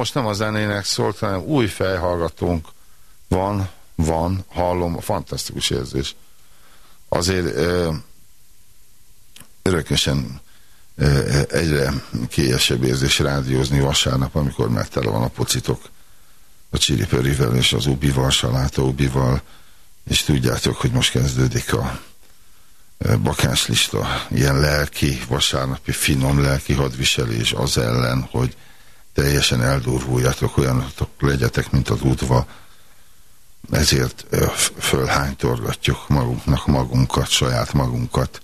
Most nem a zenének szólt, hanem új fejhallgatónk van, van, hallom, fantasztikus érzés. Azért ö, örökösen ö, egyre kényesebb érzés rádiózni vasárnap, amikor már tele van a pocitok a Csiripörivel és az Ubival, Saláta Ubival, és tudjátok, hogy most kezdődik a bakáslista, ilyen lelki, vasárnapi finom lelki hadviselés az ellen, hogy teljesen eldurvuljatok, olyanotok legyetek, mint az udva. Ezért fölhánytorgatjuk magunknak magunkat, saját magunkat.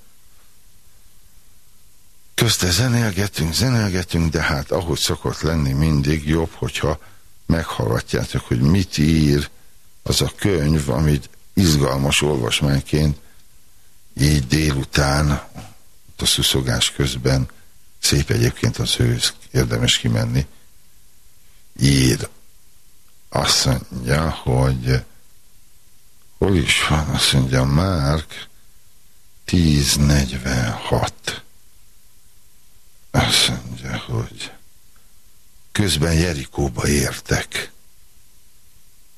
Közte zenélgetünk, zenélgetünk, de hát ahogy szokott lenni mindig jobb, hogyha meghallgatjátok, hogy mit ír az a könyv, amit izgalmas olvasmányként így délután, a szuszogás közben, szép egyébként az ősz, érdemes kimenni, ír. Azt mondja, hogy hol is van, azt mondja Márk, 1046. Azt mondja, hogy közben Jerikóba értek.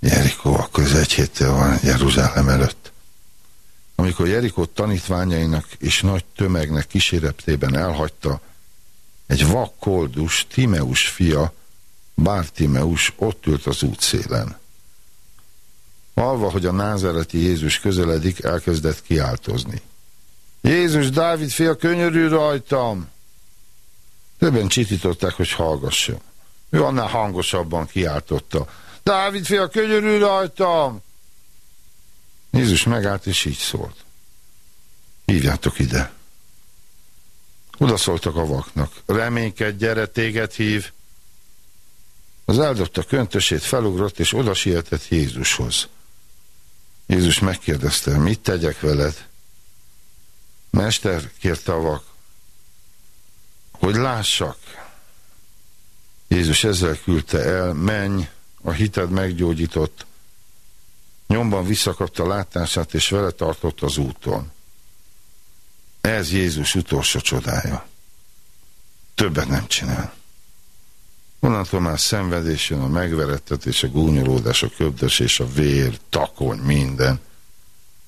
Jerikó akkor az egy héttel van Jeruzsálem előtt. Amikor Jerikó tanítványainak és nagy tömegnek kíséretében elhagyta, egy vak koldus, Timeus fia, Bártimeus ott ült az útszélen. Halva, hogy a názereti Jézus közeledik, elkezdett kiáltozni. Jézus, Dávid fia, könyörű rajtam! Többen csitították, hogy hallgasson. Ő annál hangosabban kiáltotta. Dávid fia, könyörű rajtam! Jézus megállt, és így szólt. Hívjátok ide. Oda szóltak a vaknak. Reménykedj, gyere, téged hív. Az eldobta köntösét, felugrott, és oda sietett Jézushoz. Jézus megkérdezte, mit tegyek veled? Mester, kérte a vak, hogy lássak. Jézus ezzel küldte el, menj, a hited meggyógyított. Nyomban visszakapta látását, és vele tartott az úton. Ez Jézus utolsó csodája. Többet nem csinál. Onnantól már szenvedés jön, a megverettetés, a gúnyolódás, a köbdös a vér, takony, minden.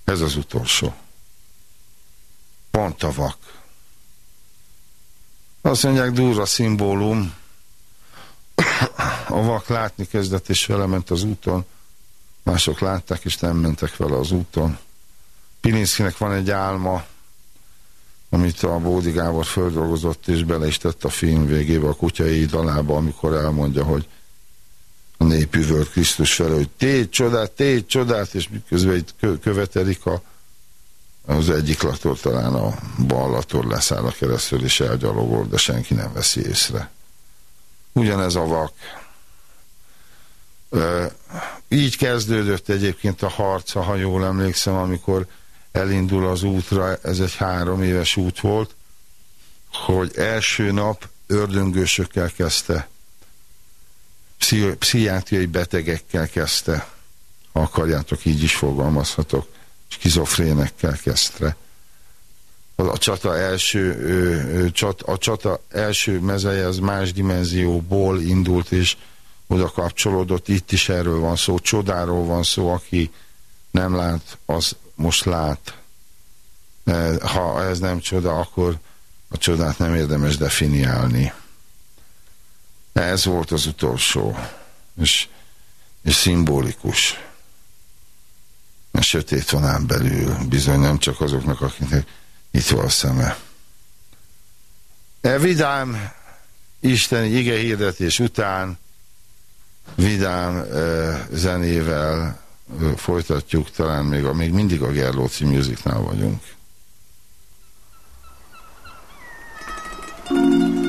Ez az utolsó. Pont a vak. Azt mondják, durva szimbólum. A vak látni kezdett, és vele ment az úton. Mások látták, és nem mentek vele az úton. Pilinszkinek van egy álma, amit a Bódi Gábor földolgozott, és bele is tett a film végébe, a kutyai dalába, amikor elmondja, hogy a nép üvölt Krisztus felé, hogy tégy csodát, tégy csodát, és miközben itt követelik a, az egyik lator, talán a bal lator leszáll a keresztül, és elgyalogol, de senki nem veszi észre. Ugyanez a vak. így kezdődött egyébként a harca, ha jól emlékszem, amikor elindul az útra, ez egy három éves út volt, hogy első nap ördöngősökkel kezdte, pszichiátriai betegekkel kezdte, ha akarjátok, így is fogalmazhatok, skizofrénekkel kezdte. A csata első, a csata első mezeje az más dimenzióból indult, és oda kapcsolódott, itt is erről van szó, csodáról van szó, aki nem lát, az most lát. Ha ez nem csoda, akkor a csodát nem érdemes definiálni. Ez volt az utolsó, és, és szimbolikus. A sötét van ám belül, bizony nem csak azoknak, akiknek itt van a szeme. E vidám isteni ige hirdetés után vidám e, zenével folytatjuk, talán még, a, még mindig a Gerlóci Musicnál vagyunk. I'm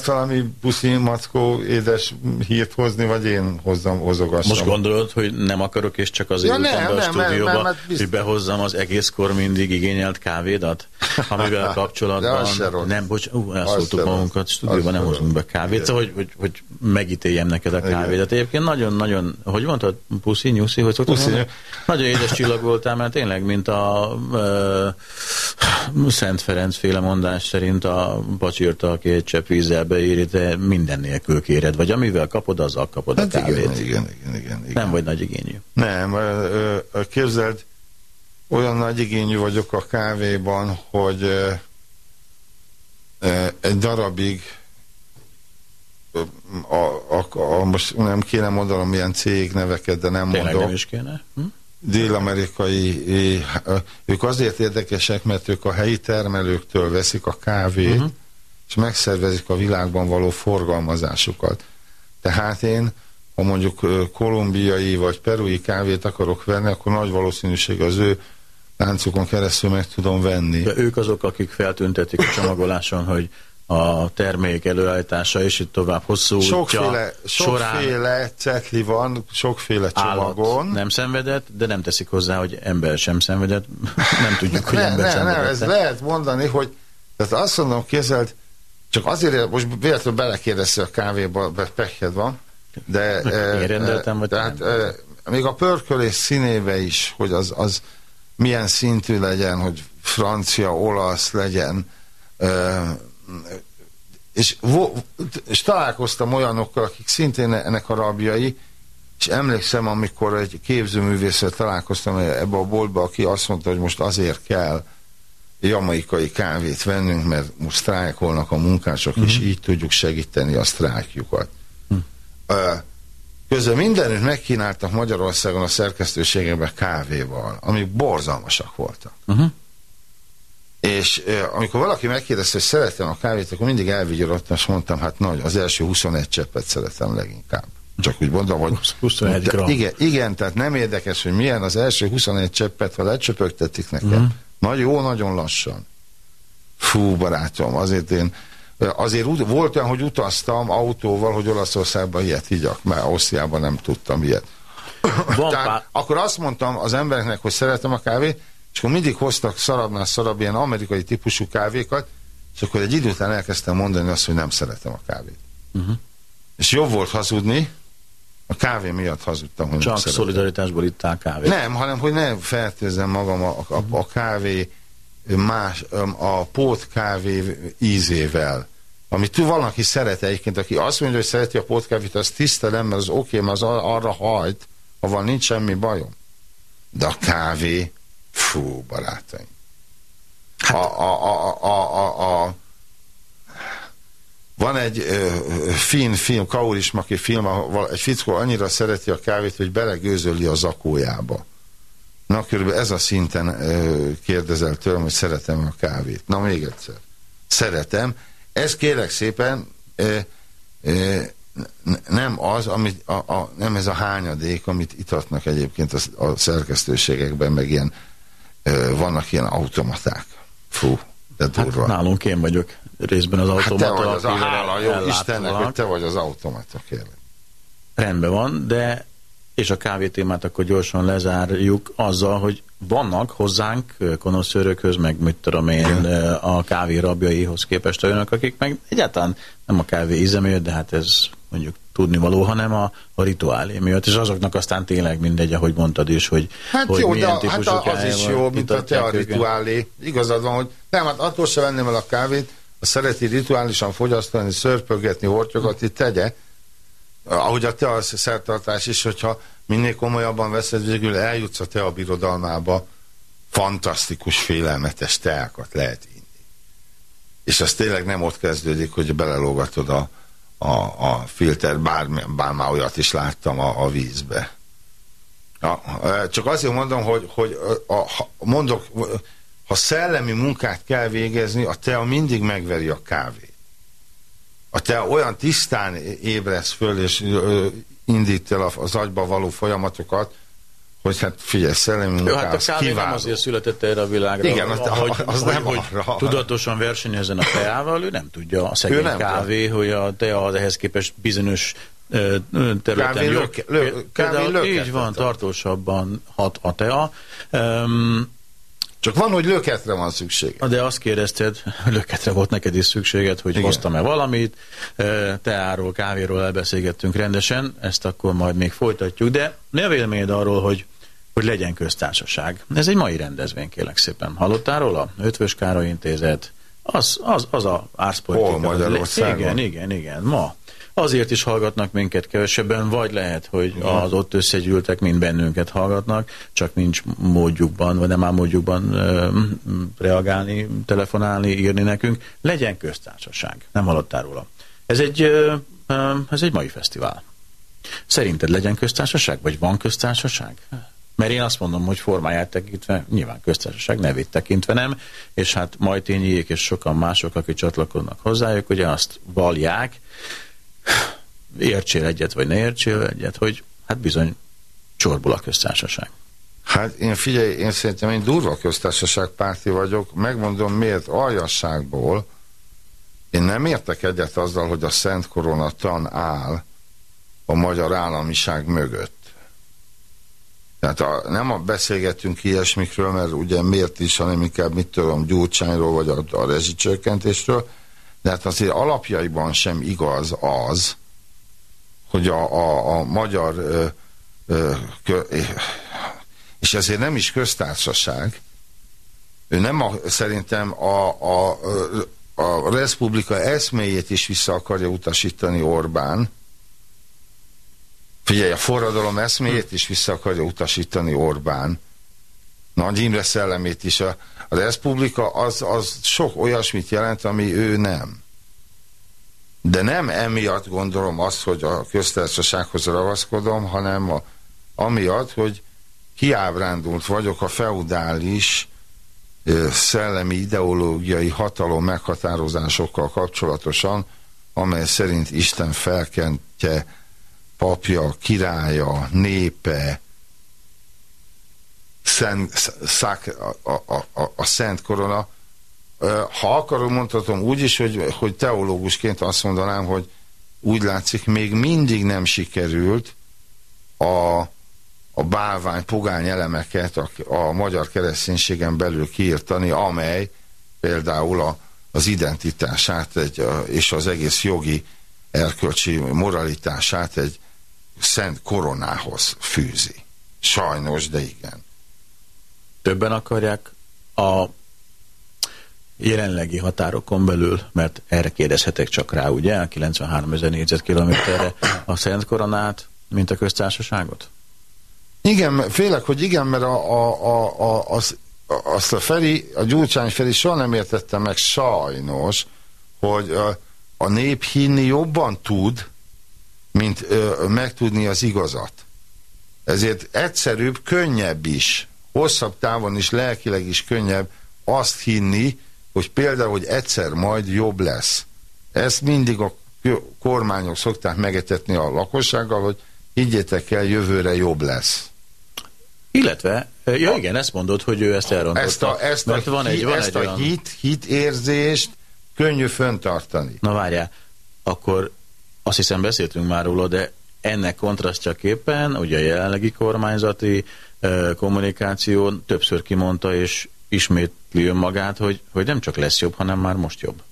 akarsz valami puszi, mackó, édes hírt hozni, vagy én hozzam, hozogassam? Most gondolod, hogy nem akarok, és csak azért Ja, nem, be a nem, stúdióba, mert- mert biztos- hogy behozzam az egészkor mindig igényelt kávédat, amivel kapcsolatban... nem, bocs, ú, elszóltuk magunkat, stúdióban nem hozunk be kávét, szóval, hogy, hogy, hogy megítéljem neked a kávédat. Egyébként nagyon-nagyon, hogy mondtad, puszi, nyuszi, hogy szoktam? Nagyon édes csillag voltál, mert tényleg, mint a uh, Szent Ferenc féle mondás szerint a pacsirta, aki egy csepp vízzel beéri, te minden nélkül kéred, vagy amivel kapod, azzal kapod a Hát kávét. igen, igen, igen, igen, igen. Nem vagy nagy igényű. Nem, képzeld, olyan nagy igényű vagyok a kávéban, hogy egy darabig a, a, a, most nem kéne mondanom milyen cég neveket, de nem Tényleg mondom. nem is kéne? Hm? Dél-amerikai, ők azért érdekesek, mert ők a helyi termelőktől veszik a kávét, uh-huh. és megszervezik a világban való forgalmazásukat. Tehát én, ha mondjuk kolumbiai vagy perui kávét akarok venni, akkor nagy valószínűség az ő láncukon keresztül meg tudom venni. De ők azok, akik feltüntetik a csomagoláson, hogy a termék előállítása és itt tovább hosszú Sokféle, sokféle cetli van, sokféle csomagon. nem szenvedett, de nem teszik hozzá, hogy ember sem szenvedett. Nem tudjuk, hogy ne, ember ne, szenvedett. nem, ez lehet mondani, hogy tehát azt mondom, kézelt, csak azért, most véletlenül belekérdeztél a kávéba, be- pekhed van, de... Én rendeltem, vagy tehát, nem? eh, még a pörkölés színébe is, hogy az, az milyen szintű legyen, hogy francia, olasz legyen, eh, és, és találkoztam olyanokkal, akik szintén ennek a rabjai, és emlékszem, amikor egy képzőművészet találkoztam ebbe a boltba, aki azt mondta, hogy most azért kell jamaikai kávét vennünk, mert most sztrájkolnak a munkások, uh-huh. és így tudjuk segíteni a sztrájkjukat. Uh-huh. Közben mindenütt megkínáltak Magyarországon a szerkesztőségekben kávéval, amik borzalmasak voltak. Uh-huh. És amikor valaki megkérdezte, hogy szeretem a kávét, akkor mindig elvigyorodtam, és mondtam, hát nagy, az első 21 cseppet szeretem leginkább. Csak úgy mondom, hogy... 21 de, gram. igen, igen, tehát nem érdekes, hogy milyen az első 21 cseppet, ha lecsöpögtetik nekem. Mm. Nagy, jó, nagyon lassan. Fú, barátom, azért én azért volt olyan, hogy utaztam autóval, hogy Olaszországban ilyet higyak, mert Ausztriában nem tudtam ilyet. Van Tehát pár, akkor azt mondtam az embereknek, hogy szeretem a kávét, és akkor mindig hoztak szarabbnál szarabb ilyen amerikai típusú kávékat, és akkor egy idő után elkezdtem mondani azt, hogy nem szeretem a kávét. uh-huh. És jobb volt hazudni, a kávé miatt hazudtam, hogy nem csak szeretem. szolidaritásból ittál kávét. Nem, hanem hogy ne fertőzzem magam a, a, a kávé más, a pót kávé ízével. Amit tu van, aki szeret egyébként, aki azt mondja, hogy szereti a pótkávét, azt tisztelem, mert az oké, okay, mert az ar- arra hajt, ha van, nincs semmi bajom. De a kávé, fú, barátaim. A, a, a, a, a, a, van egy ö, finn film, Kaurismaki film, ahol egy fickó annyira szereti a kávét, hogy belegőzöli a zakójába. Na, körülbelül ez a szinten ö, kérdezel tőlem, hogy szeretem a kávét. Na, még egyszer. Szeretem. Ez kérek szépen ö, ö, nem az, amit a, a, nem ez a hányadék, amit itatnak egyébként a, a szerkesztőségekben, meg ilyen vannak ilyen automaták. Fú, de durva. Hát, nálunk én vagyok részben az Hát te automata. vagy az a hála, jó. Istennek, hogy te vagy az automata, kérlek. Rendben van, de és a kávétémát akkor gyorsan lezárjuk azzal, hogy vannak hozzánk konoszőrökhöz, meg mit tudom én, a kávé rabjaihoz képest olyanok, akik meg egyáltalán nem a kávé íze miatt, de hát ez mondjuk tudnivaló, hanem a, a rituálé miatt, és azoknak aztán tényleg mindegy, ahogy mondtad is, hogy, Hát hogy jó, de hát az is jó, mint a te a őket. rituálé. Igazad van, hogy nem, hát attól se venném el a kávét, ha szereti rituálisan fogyasztani, szörpögetni, hortyogatni, tegye. ahogy a te a szertartás is, hogyha minél komolyabban veszed, végül eljutsz a te a birodalmába, fantasztikus, félelmetes teákat lehet inni. És az tényleg nem ott kezdődik, hogy belelógatod a, a, a filter, bár, bár már olyat is láttam a, a vízbe. Ja, csak azért mondom, hogy, hogy a, a, mondok, ha szellemi munkát kell végezni, a tea mindig megveri a kávét. A tea olyan tisztán ébresz föl, és indít el az agyba való folyamatokat, hogy hát figyelj, szellemi Jó, munkát, hát a kávé kiváló. nem azért született erre a világra, Igen, az- hogy, az hogy, nem hogy arra. tudatosan versenyezzen a teával, ő nem tudja a szegény nem kávé, hogy a tea az ehhez képest bizonyos területen Kávé jobb. löke- lö- kávé löketet így van, tartósabban hat a tea. Um, Csak van, hogy löketre van szükség. de azt kérdezted, löketre volt neked is szükséged, hogy hoztam-e valamit, teáról, kávéról elbeszélgettünk rendesen, ezt akkor majd még folytatjuk, de mi a véleményed arról, hogy hogy legyen köztársaság. Ez egy mai rendezvény, kérlek szépen. Hallottál róla? Ötvös Károly Intézet. Az, az, az a árszpolitika. Hol, Magyarországon? Igen, igen, igen. Ma. Azért is hallgatnak minket kevesebben, vagy lehet, hogy az ott összegyűltek, mind bennünket hallgatnak, csak nincs módjukban, vagy nem áll módjukban ö, reagálni, telefonálni, írni nekünk. Legyen köztársaság. Nem hallottál róla. Ez egy, ö, ö, ez egy mai fesztivál. Szerinted legyen köztársaság, vagy van köztársaság? Mert én azt mondom, hogy formáját tekintve, nyilván köztársaság nevét tekintve nem, és hát Majtényiék és sokan mások, akik csatlakoznak hozzájuk, ugye azt valják, értsél egyet, vagy ne értsél egyet, hogy hát bizony csorbul a köztársaság. Hát én figyelj, én szerintem én durva köztársaság párti vagyok, megmondom miért, aljasságból én nem értek egyet azzal, hogy a Szent Korona tan áll a magyar államiság mögött. Tehát a, nem a beszélgetünk ilyesmikről, mert ugye miért is, hanem inkább mit tudom, Gyurcsányról, vagy a, a rezsicsökkentésről, de hát azért alapjaiban sem igaz az, hogy a, a, a magyar ö, ö, kö, és ezért nem is köztársaság. Ő nem a, szerintem a, a, a Respublika eszméjét is vissza akarja utasítani Orbán. Figyelj, a forradalom eszméjét is vissza akarja utasítani Orbán. Nagy Imre szellemét is. A, a Respublika az, az sok olyasmit jelent, ami ő nem. De nem emiatt gondolom azt, hogy a köztársasághoz ragaszkodom, hanem a, amiatt, hogy kiábrándult vagyok a feudális szellemi ideológiai hatalom meghatározásokkal kapcsolatosan, amely szerint Isten felkentje papja, királya, népe, szent, szák, a, a, a, a szent korona. Ha akarom, mondhatom úgy is, hogy, hogy teológusként azt mondanám, hogy úgy látszik, még mindig nem sikerült a a bálvány, pogány elemeket a, a magyar kereszténységen belül kiírtani, amely például a, az identitását egy, és az egész jogi erkölcsi moralitását egy szent koronához fűzi. Sajnos, de igen. Többen akarják a jelenlegi határokon belül, mert erre kérdezhetek csak rá, ugye, a 93 ezer négyzetkilométerre a Szent Koronát, mint a köztársaságot? Igen, félek, hogy igen, mert a, a, a, a, az, azt a Feri, a Gyurcsány Feri soha nem értette meg sajnos, hogy a, a nép hinni jobban tud, mint ö, megtudni az igazat. Ezért egyszerűbb, könnyebb is, hosszabb távon is, lelkileg is könnyebb azt hinni, hogy például, hogy egyszer majd jobb lesz. Ezt mindig a kormányok szokták megetetni a lakossággal, hogy higgyétek el, jövőre jobb lesz. Illetve, ja igen, ezt mondod, hogy ő ezt elrontotta. Ezt a, ezt a, van egy, van ezt egy a olyan... hit, hit érzést könnyű föntartani. Na várjál, akkor azt hiszem beszéltünk már róla, de ennek kontrasztjaképpen ugye a jelenlegi kormányzati kommunikáció többször kimondta és ismétli önmagát, hogy, hogy nem csak lesz jobb, hanem már most jobb.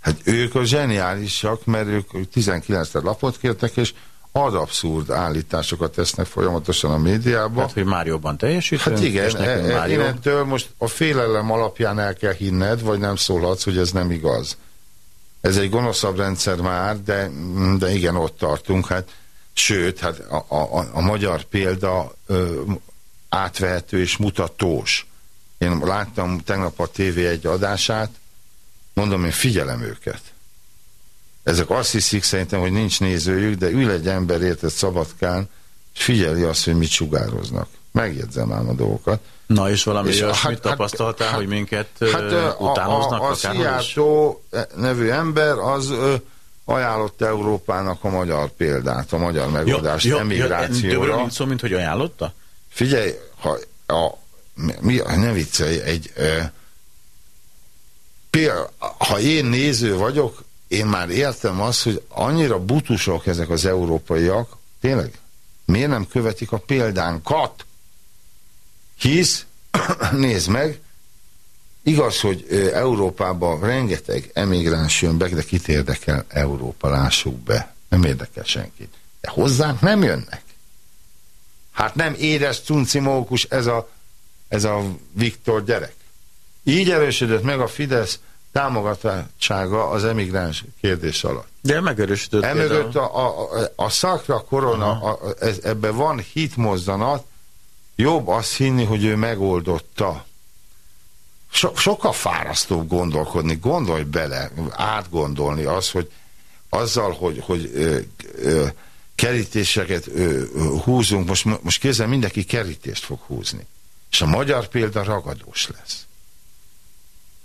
Hát ők a zseniálisak, mert ők 19 lapot kértek, és ad abszurd állításokat tesznek folyamatosan a médiában. Hát, hogy már jobban teljesítünk, Hát igen, és nekünk e, már e, jobb. most a félelem alapján el kell hinned, vagy nem szólhatsz, hogy ez nem igaz. Ez egy gonoszabb rendszer már, de, de igen, ott tartunk. Hát, sőt, hát a, a, a magyar példa ö, átvehető és mutatós. Én láttam tegnap a TV egy adását, mondom, én figyelem őket. Ezek azt hiszik szerintem, hogy nincs nézőjük, de ül egy ember érted Szabadkán, és figyeli azt, hogy mit sugároznak. Megjegyzem ám a dolgokat. Na és valami És olyasmit hát- tapasztaltál, hát- hogy minket Hát hát, utánoznak a, a, a? Szijjártó nevű ember az ö, ajánlott Európának a magyar példát, a magyar megoldást Többre emigrációra. nincs szó, mint hogy ajánlotta? Figyelj, ha a, mi, ne viccelj, egy ö, péld, ha én néző vagyok, én már értem azt, hogy annyira butusok ezek az európaiak, tényleg, miért nem követik a példánkat? Hisz, nézd meg, igaz, hogy Európában rengeteg emigráns jön be, de kit érdekel Európa, lássuk be. Nem érdekel senkit. De hozzánk nem jönnek. Hát nem édes cuncimókus ez a, ez a Viktor gyerek. Így erősödött meg a Fidesz támogatottsága az emigráns kérdés alatt. De megerősödött Emögött a, a, a szakra korona, a, ez, ebben van hitmozdanat, jobb azt hinni, hogy ő megoldotta. So, sokkal fárasztóbb gondolkodni, gondolj bele, átgondolni az, hogy azzal, hogy, hogy ö, ö, kerítéseket ö, ö, húzunk, most, most kézzel mindenki kerítést fog húzni. És a magyar példa ragadós lesz.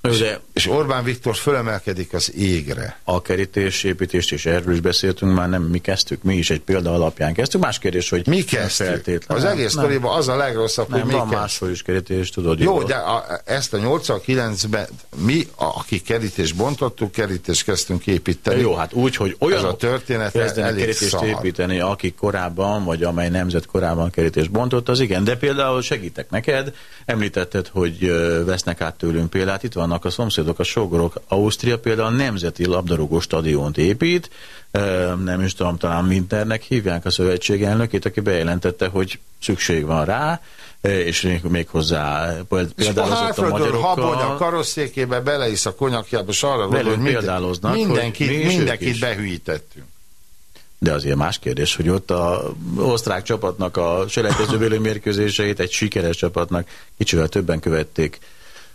De És Orbán Viktor fölemelkedik az égre. a kerítés építést, és erről is beszéltünk már, nem mi kezdtük, mi is egy példa alapján kezdtük. Más kérdés, hogy Mi kezdtük? Az egész sztoriban az a legrosszabb, nem, hogy mi van kezdtük. máshol is kerítés, tudod. Jó, jól. de a, ezt a 89-ben mi, a, akik kerítést bontottuk, kerítést kezdtünk építeni. Jó, hát úgy, hogy olyan Ez a történet elég kerítést szar. építeni, akik korábban, vagy amely nemzet korábban kerítést bontott, az igen. De például segítek neked, említetted, hogy vesznek át tőlünk példát, itt vannak a szomszédok, a sógorok. Ausztria például nemzeti labdarúgó stadiont épít, nem is tudom, talán Winternek hívják a szövetség elnökét, aki bejelentette, hogy szükség van rá, és még hozzá például a hátradől habony a magyarokkal. karosszékébe, beleisz a konyakjába, és arra gondol, hogy minden, példáloznak, hogy mindenkit, mindenkit behűítettünk. De azért más kérdés, hogy ott a osztrák csapatnak a selejtező mérkőzéseit egy sikeres csapatnak kicsivel többen követték.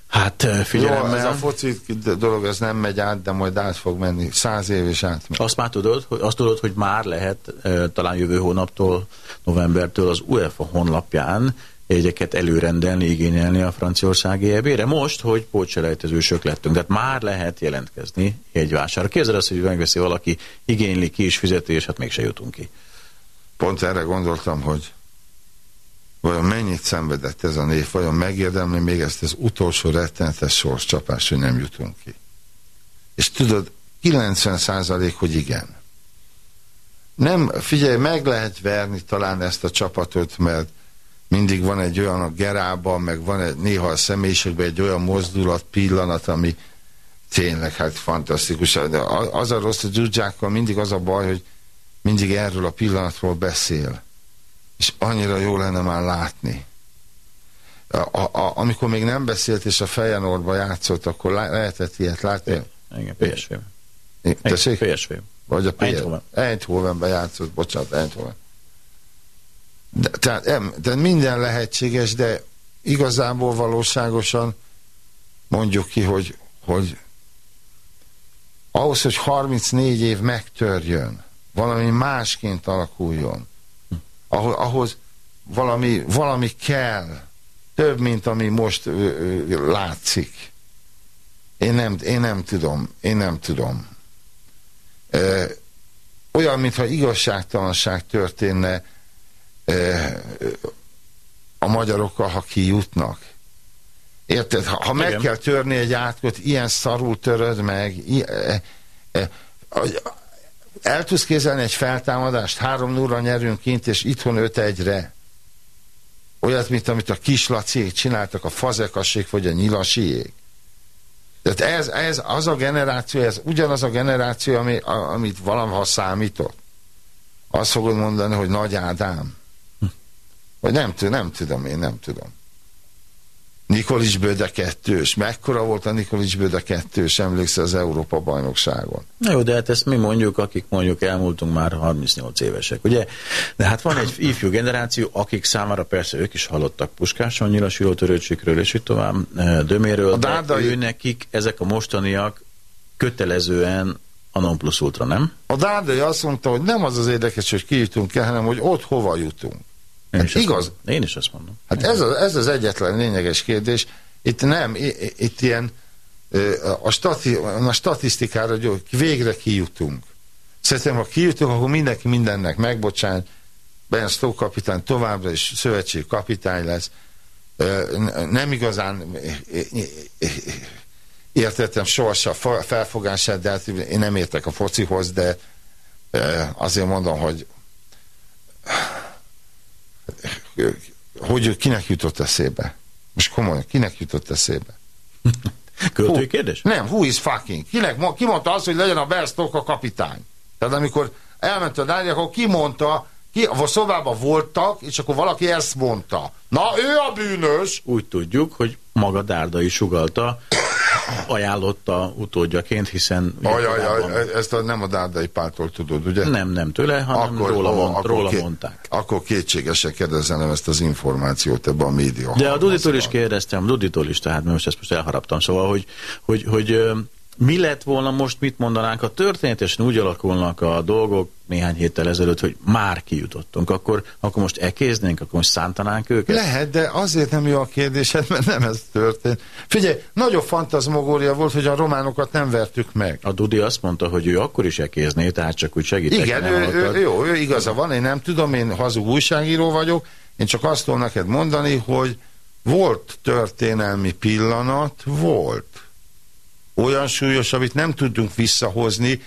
Hát Jó, ez a foci dolog, ez nem megy át, de majd át fog menni. Száz év is átmegy. Azt már tudod, hogy, azt tudod, hogy már lehet talán jövő hónaptól, novembertől az UEFA honlapján jegyeket előrendelni, igényelni a franciaországi EB-re. Most, hogy pótselejtezősök lettünk, tehát már lehet jelentkezni jegyvásárra. Képzeld azt, hogy megveszi valaki, igényli ki is fizeti, és hát mégse jutunk ki. Pont erre gondoltam, hogy vajon mennyit szenvedett ez a név, vajon megérdemli még ezt az utolsó rettenetes sorscsapást, hogy nem jutunk ki. És tudod, 90 százalék, hogy igen. Nem, figyelj, meg lehet verni talán ezt a csapatot, mert mindig van egy olyan a gerában, meg van egy, néha a személyiségben egy olyan mozdulat, pillanat, ami tényleg hát fantasztikus. De az a rossz a dzsudzsákkal, mindig az a baj, hogy mindig erről a pillanatról beszél. És annyira jó lenne már látni. A, a, amikor még nem beszélt, és a Fejenorba játszott, akkor lá, lehetett ilyet látni. Igen, PSV. Tessék? PSV. Vagy a PSV. Eindhoven. Eindhovenben játszott, bocsánat, Eindhoven. De, tehát, em, de minden lehetséges, de igazából valóságosan mondjuk ki, hogy, hogy ahhoz, hogy 34 év megtörjön, valami másként alakuljon, ahhoz, ahhoz valami, valami kell, több, mint ami most ö, ö, látszik. Én nem, én nem tudom, én nem tudom. Ö, olyan, mintha igazságtalanság történne ö, a magyarokkal, ha kijutnak. Érted? Ha, ha meg kell törni egy átkot, ilyen szarul töröd meg, i, e, e, el tudsz kézelni egy feltámadást, három nulla nyerünk kint, és itthon öt egyre. Olyat, mint amit a kislaciék csináltak, a fazekasék, vagy a nyilasiék. Tehát ez, ez az a generáció, ez ugyanaz a generáció, ami, a, amit valaha számított. Azt fogod mondani, hogy Nagy Ádám. Vagy nem, nem tudom, én nem tudom. Nikolics Böde kettős. Mekkora volt a Nikolics Böde kettős, emlékszel az Európa bajnokságon? Na jó, de hát ezt mi mondjuk, akik mondjuk elmúltunk már 38 évesek, ugye? De hát van egy ifjú generáció, akik számára persze ők is hallottak Puskáson, nyilasíró törőcsikről, és így tovább, eh, Döméről, A de dárdai- ő nekik ezek a mostaniak kötelezően a non plus ultra, nem? A Dárdai azt mondta, hogy nem az az érdekes, hogy ki jutunk el, hanem hogy ott hova jutunk. Én Hát is igaz. mondom. Én is azt mondom. Hát ez, a, ez az egyetlen lényeges kérdés. Itt nem, itt ilyen a, stati, a statisztikára, hogy végre kijutunk. Szerintem, ha kijutunk, akkor mindenki mindennek megbocsán. Ben Stoke kapitány továbbra is szövetség kapitány lesz. Nem igazán értettem sohasem a felfogását, de hát én nem értek a focihoz, de azért mondom, hogy hogy kinek jutott eszébe? Most komolyan, kinek jutott eszébe? Költői kérdés? Nem, who is fucking? Kinek, ki mondta azt, hogy legyen a Berstok a kapitány? Tehát amikor elment a Dánia, akkor ki mondta, ki, a szobában voltak, és akkor valaki ezt mondta. Na, ő a bűnös! Úgy tudjuk, hogy maga Dárdai sugalta, ajánlotta utódjaként, hiszen... ugye Ajaj, korábban- ajaj, ezt a, nem a Dárdai Páltól tudod, ugye? Nem, nem tőle, hanem akkor, róla, ó, mond, róla ké- mondták. Akkor kétségesen kérdezzenem ezt az információt ebbe a média. De a Duditól is kérdeztem, Duditól is, tehát most ezt most elharaptam, szóval, hogy, hogy, hogy mi lett volna most, mit mondanánk, ha történetesen úgy alakulnak a dolgok néhány héttel ezelőtt, hogy már kijutottunk, akkor, akkor most ekéznénk, akkor most szántanánk őket? Lehet, de azért nem jó a kérdésed, mert nem ez történt. Figyelj, nagyobb fantazmogória volt, hogy a románokat nem vertük meg. A Dudi azt mondta, hogy ő akkor is ekézné, tehát csak úgy segítek. Igen, ő, ő, jó, ő igaza van, én nem tudom, én hazug újságíró vagyok, én csak azt tudom neked mondani, hogy volt történelmi pillanat, volt. Olyan súlyos, amit nem tudunk visszahozni,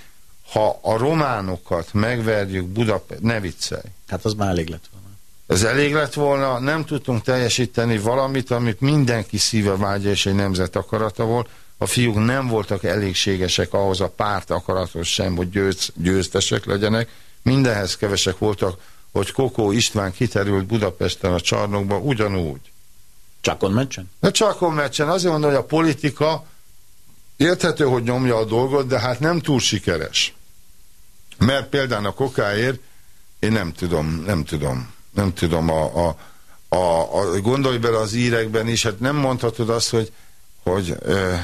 ha a románokat megverjük Budapest, ne viccelj. Hát az már elég lett volna. Ez elég lett volna, nem tudtunk teljesíteni valamit, amit mindenki szíve vágya és egy nemzet akarata volt. A fiúk nem voltak elégségesek ahhoz a párt akaratos sem, hogy győz, győztesek legyenek. Mindenhez kevesek voltak, hogy Kokó István kiterült Budapesten a csarnokba ugyanúgy. Csakon meccsen? De csak meccsen azért mondom, hogy a politika érthető, hogy nyomja a dolgot, de hát nem túl sikeres. Mert például a kokáért én nem tudom, nem tudom, nem tudom, a, a, a, a, gondolj bele az írekben is, hát nem mondhatod azt, hogy, hogy ö,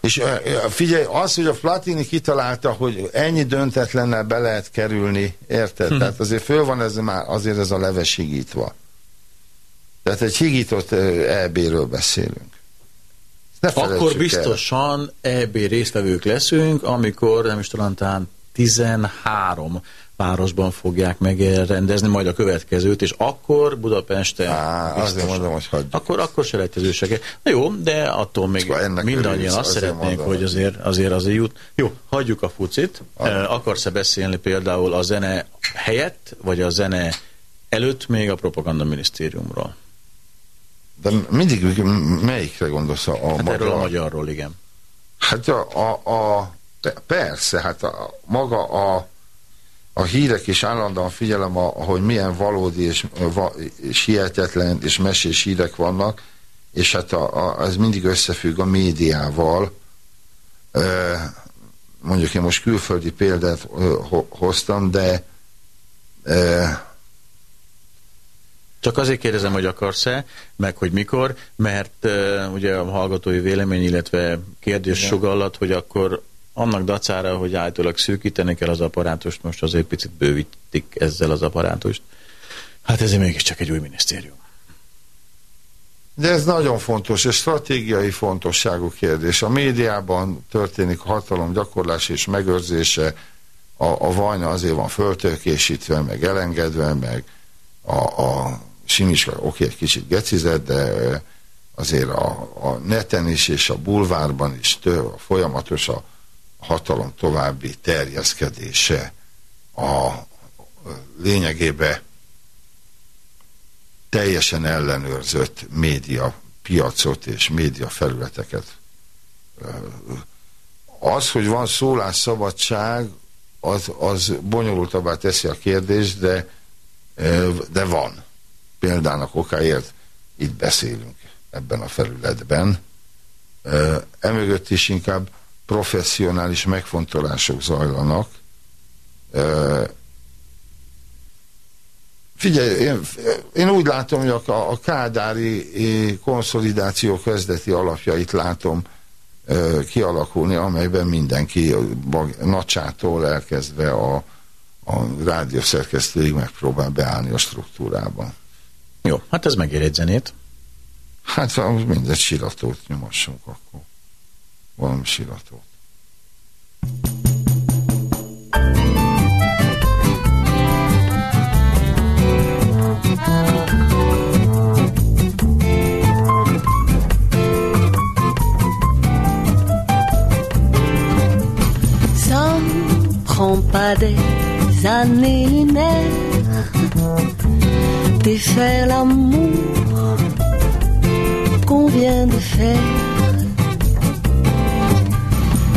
és figyelj, az, hogy a Platini kitalálta, hogy ennyi döntetlennel be lehet kerülni, érted? Hm. Tehát azért föl van ez már, azért ez a leves higítva. Tehát egy higított EB-ről beszélünk. Ne Akkor felejtsük el. biztosan EB résztvevők leszünk, amikor nem is talán 13 városban fogják megrendezni majd a következőt, és akkor Budapesten Á, azért biztosan. mondom, hogy hagyjuk. Akkor, akkor selejtezősek. Na jó, de attól még Szóval ennek mindannyian azt azért szeretnénk, mondom. hogy azért, azért azért jut. Jó, hagyjuk a fucit. Eh, Akarsz-e beszélni például a zene helyett, vagy a zene előtt még a propaganda minisztériumról? De mindig melyikre gondolsz? A, Hát erről a magyar- magyarról, igen. Hát a, a, a pe- persze, hát a, maga a, a hírek is állandóan figyelem, a, hogy milyen valódi és, va, és hihetetlen és mesés hírek vannak, és hát a, a, ez mindig összefügg a médiával. Mondjuk én most külföldi példát hoztam, de Csak azért kérdezem, hogy akarsz-e, meg hogy mikor, mert uh, ugye a hallgatói vélemény, illetve kérdés sugallat, hogy akkor annak dacára, hogy állítólag szűkíteni kell az apparátust, most azért picit bővítik ezzel az apparátust. Hát ez mégiscsak egy új minisztérium. De ez nagyon fontos, és stratégiai fontosságú kérdés. A médiában történik a hatalom gyakorlás és megőrzése, a, a vajna azért van föltőkésítve, meg elengedve, meg a, a Simiska oké, egy kicsit gecizett, de azért a, a neten is és a bulvárban is tő, folyamatos a hatalom további terjeszkedése a ö, lényegében teljesen ellenőrzött média piacot és média felületeket. Az, hogy van szólásszabadság, az, az bonyolultabbá teszi a kérdést, de, de van. Példának okáért itt beszélünk ebben a felületben. Emögött is inkább professzionális megfontolások zajlanak. Figyelj, én, én úgy látom, hogy a, a kádári eh, konszolidáció kezdeti alapjait látom kialakulni, amelyben mindenki nacsától elkezdve a, a rádiószerkesztőig megpróbál beállni a struktúrában. Jó, hát ez megér egy zenét. Hát szóval mindegy siratót nyomassunk akkor. Valami siratót. Ça ne prend pas des années-lunaires défaire l'amour qu'on vient de faire.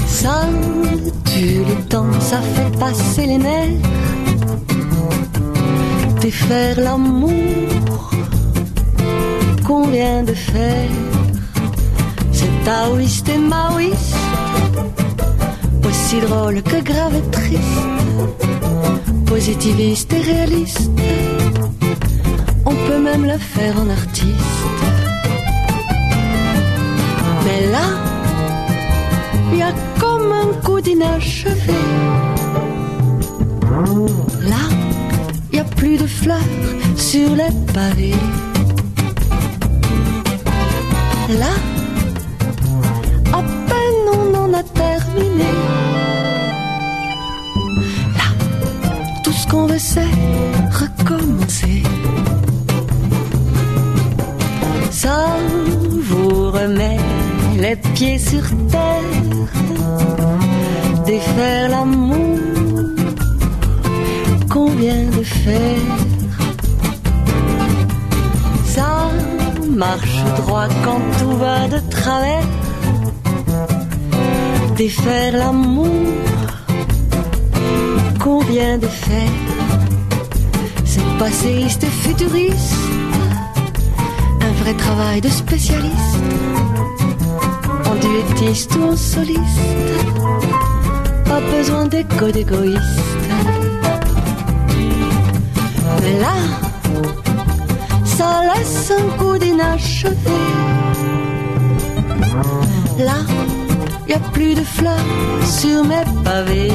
Ça tue le temps, ça fait passer les nerfs. Défaire l'amour qu'on vient de faire. C'est taoïste et maoïste aussi drôle que grave et triste, positiviste et réaliste. On peut même le faire en artiste. Mais là, il y a comme un coup d'inachevé. Là, il n'y a plus de fleurs sur les pavés. Là, à peine on en a terminé. Là, tout ce qu'on veut c'est recommencer. Ça vous remet les pieds sur terre, défaire l'amour vient de faire. Ça marche droit quand tout va de travers défaire l'amour vient de faire. C'est et futuriste, travail de spécialiste, en duettiste ou en soliste, pas besoin d'écho d'égoïste. Mais là, ça laisse un coup d'inachevé. Là, y a plus de fleurs sur mes pavés.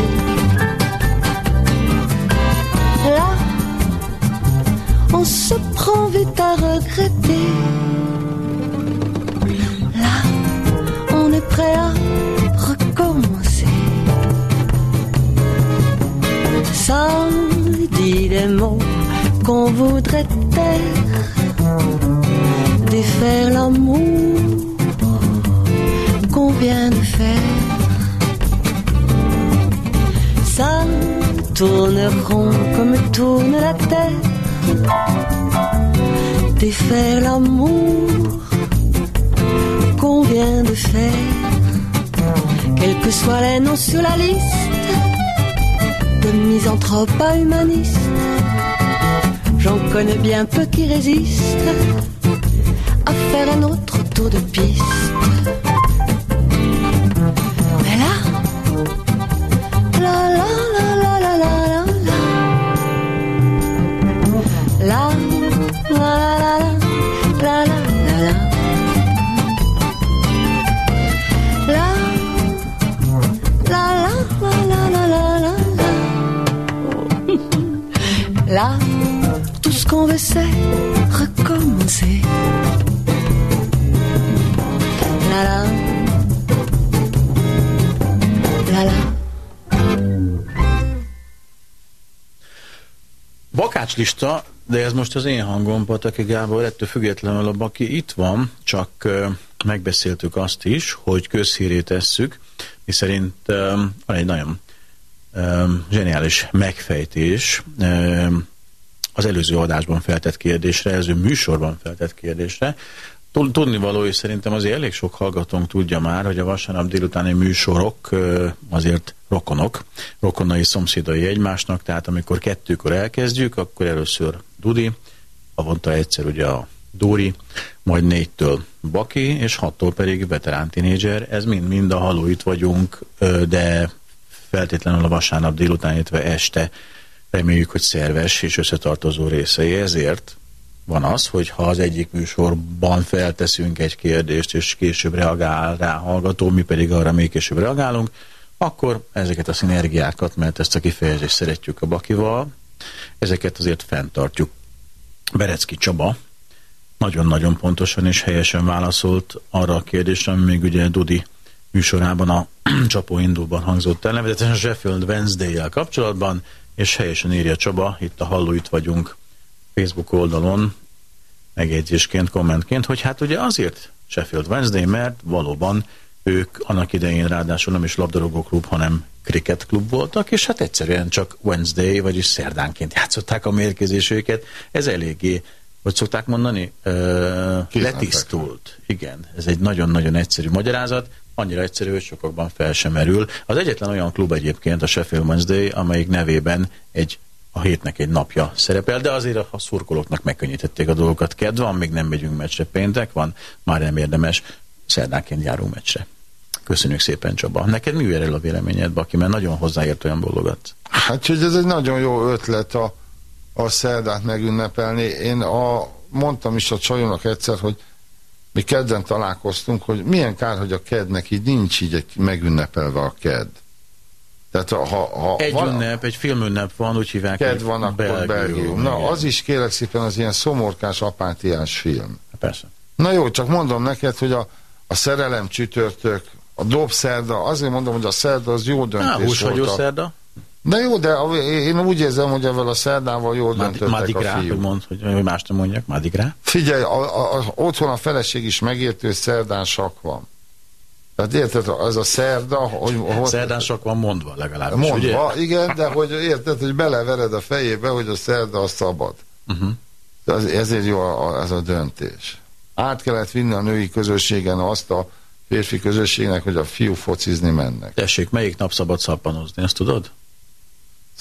Là, on se prend vite à regretter. Là, on est prêt à recommencer. Ça dit des mots qu'on voudrait taire, défaire l'amour qu'on vient de faire. Ça tourne rond comme tourne la terre. Défaire l'amour qu'on vient de faire. Quels que soient les noms sur la liste, de misanthrope à humaniste, j'en connais bien peu qui résistent à faire un autre tour de piste. Qu'on veut c'est recommencer. La la. La la. Bakácslista, de ez most az én hangom, Pataki Gábor, ettől függetlenül a Baki itt van, csak megbeszéltük azt is, hogy közhíré tesszük, miszerint ö, van egy nagyon zseniális megfejtés az előző adásban feltett kérdésre, előző műsorban feltett kérdésre. Tud- Tudnivaló, és szerintem azért elég sok hallgatónk tudja már, hogy a vasárnap délutáni műsorok azért rokonok, rokonai szomszédai egymásnak, tehát amikor kettőkor elkezdjük, akkor először Dudi, avonta egyszer ugye a Dóri, majd négytől Baki, és hattól pedig veterán tinédzser. Ez mind-mind a haló vagyunk, de feltétlenül a vasárnap délután, illetve este reméljük, hogy szerves és összetartozó részei. Ezért van az, hogy ha az egyik műsorban felteszünk egy kérdést, és később reagál rá hallgató, mi pedig arra még később reagálunk, akkor ezeket a szinergiákat, mert ezt a kifejezést szeretjük a Bakival, ezeket azért fenntartjuk. Berecki Csaba nagyon-nagyon pontosan és helyesen válaszolt arra a kérdésre, ami még ugye Dudi műsorában a csapó indulban hangzott el, nevezetesen Sheffield Wednesday-jel kapcsolatban, és helyesen írja Csaba, itt a Halló itt vagyunk Facebook oldalon, megjegyzésként, kommentként, hogy hát ugye azért Sheffield Wednesday, mert valóban ők annak idején ráadásul nem is labdarúgó klub, hanem cricket klub voltak, és hát egyszerűen csak Wednesday, vagyis szerdánként játszották a mérkőzésüket. Ez eléggé, hogy szokták mondani, uh, letisztult. Igen, ez egy nagyon-nagyon egyszerű magyarázat, annyira egyszerű, hogy sokakban fel sem merül. Az egyetlen olyan klub egyébként a Sheffield Wednesday, amelyik nevében egy a hétnek egy napja szerepel, de azért a szurkolóknak megkönnyítették a dolgokat. Kedv van, még nem megyünk meccsre, péntek van, már nem érdemes, szerdánként járunk meccsre. Köszönjük szépen, Csaba. Neked mi a véleményed, Baki, mert nagyon hozzáért olyan bologat. Hát, hogy ez egy nagyon jó ötlet a, a szerdát megünnepelni. Én a, mondtam is a csajomnak egyszer, hogy mi kedden találkoztunk, hogy milyen kár, hogy a kednek így nincs így egy megünnepelve a ked. Tehát ha, ha egy van, ünnep, egy filmünnep van, úgy hívják, Ked van, akkor Belgium. Belgium. Na, az is kérlek szépen az ilyen szomorkás, apátiás film. Persze. Na jó, csak mondom neked, hogy a, a szerelem csütörtök, a dobszerda, azért mondom, hogy a szerda az jó döntés Há, volt. A... szerda? De jó, de én úgy érzem, hogy ezzel a szerdával jól Mádi, döntöttek Mádig a rá, fiú. Hogy mond, hogy más nem mondják, Mádig rá. Figyelj, a, a, a, otthon a feleség is megértő, szerdán sak van. Tehát érted, az a szerda, hogy... hogy Szerdán sok van mondva legalábbis, Mondva, ugye? igen, de hogy érted, hogy belevered a fejébe, hogy a szerda a szabad. Uh -huh. de az, ezért jó a, a, ez a döntés. Át kellett vinni a női közösségen azt a férfi közösségnek, hogy a fiú focizni mennek. Tessék, melyik nap szabad szappanozni, ezt tudod?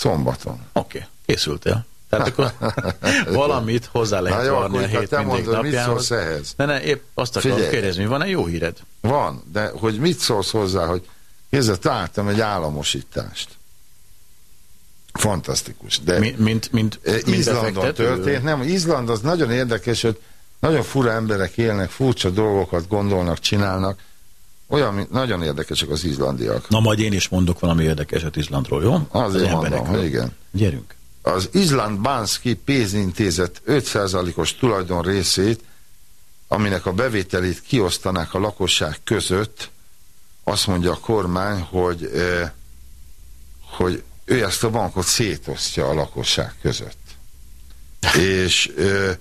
Szombaton. Oké, okay, készültél. Tehát akkor valamit hozzá lehet jó, varni a hét te mondod. Mit ehhez? Ne, ne, épp azt akarom Figyelj, kérdezni, van-e jó híred? Van, de hogy mit szólsz hozzá, hogy kézzel találtam egy államosítást. Fantasztikus. De mint, mint, mint, mint Izlandon történt. Nem, Izland az nagyon érdekes, hogy nagyon fura emberek élnek, furcsa dolgokat gondolnak, csinálnak. Olyan, nagyon érdekesek az izlandiak. Na, majd én is mondok valami érdekeset Izlandról, jó? Azért az mondom, igen. Gyerünk az Izland Banski pénzintézet 5%-os tulajdon részét, aminek a bevételét kiosztanák a lakosság között, azt mondja a kormány, hogy, eh, hogy ő ezt a bankot szétosztja a lakosság között. És eh,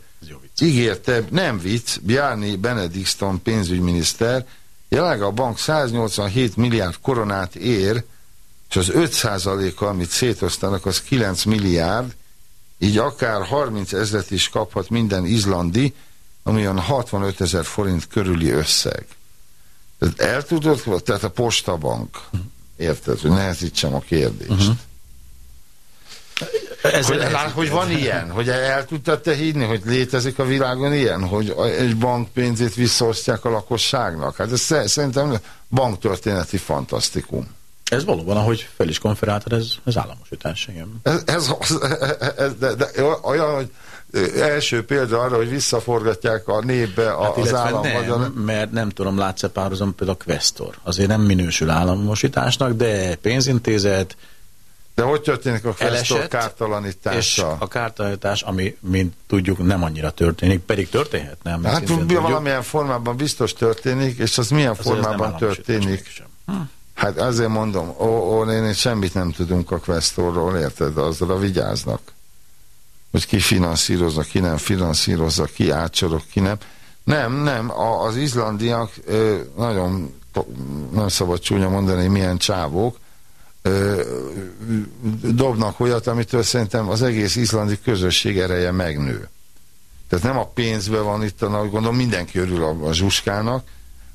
ígérte, nem vicc, Bjarni Benediktsson pénzügyminiszter, jelenleg a bank 187 milliárd koronát ér, és az 5%-a, amit szétosztanak, az 9 milliárd, így akár 30 ezret is kaphat minden izlandi, ami olyan 65 ezer forint körüli összeg. Tehát el tudod, tehát a postabank, érted, hogy nehezítsem a kérdést. Uh -huh. Ez hogy, lát, hogy van ilyen, hogy el tudtad te hívni, hogy létezik a világon ilyen, hogy egy bank pénzét visszaosztják a lakosságnak? Hát ez szerintem banktörténeti fantasztikum. Ez valóban, ahogy fel is konferáltad, ez, ez államosítás, igen. Ez, ez, ez de, de, olyan, hogy első példa arra, hogy visszaforgatják a népbe a, hát az állam nem, magyar... mert nem tudom, látsz-e párhuzam például a Questor. Azért nem minősül államosításnak, de pénzintézet, de hogy történik a Questor kártalanítása? És a kártalanítás, ami, mint tudjuk, nem annyira történik, pedig történhet, nem? Hát valamilyen formában biztos történik, és az milyen az formában történik? Hm. Hát azért mondom, ó, ó, én semmit nem tudunk a Questorról, érted? Azzal vigyáznak. Hogy ki finanszírozza, ki nem finanszírozza, ki átsorok, ki nem. Nem, nem, a, az izlandiak ö, nagyon, nem szabad csúnya mondani, milyen csávók, ö, dobnak olyat, amitől szerintem az egész izlandi közösség ereje megnő. Tehát nem a pénzbe van itt, gondolom mindenki örül a, a zsuskának,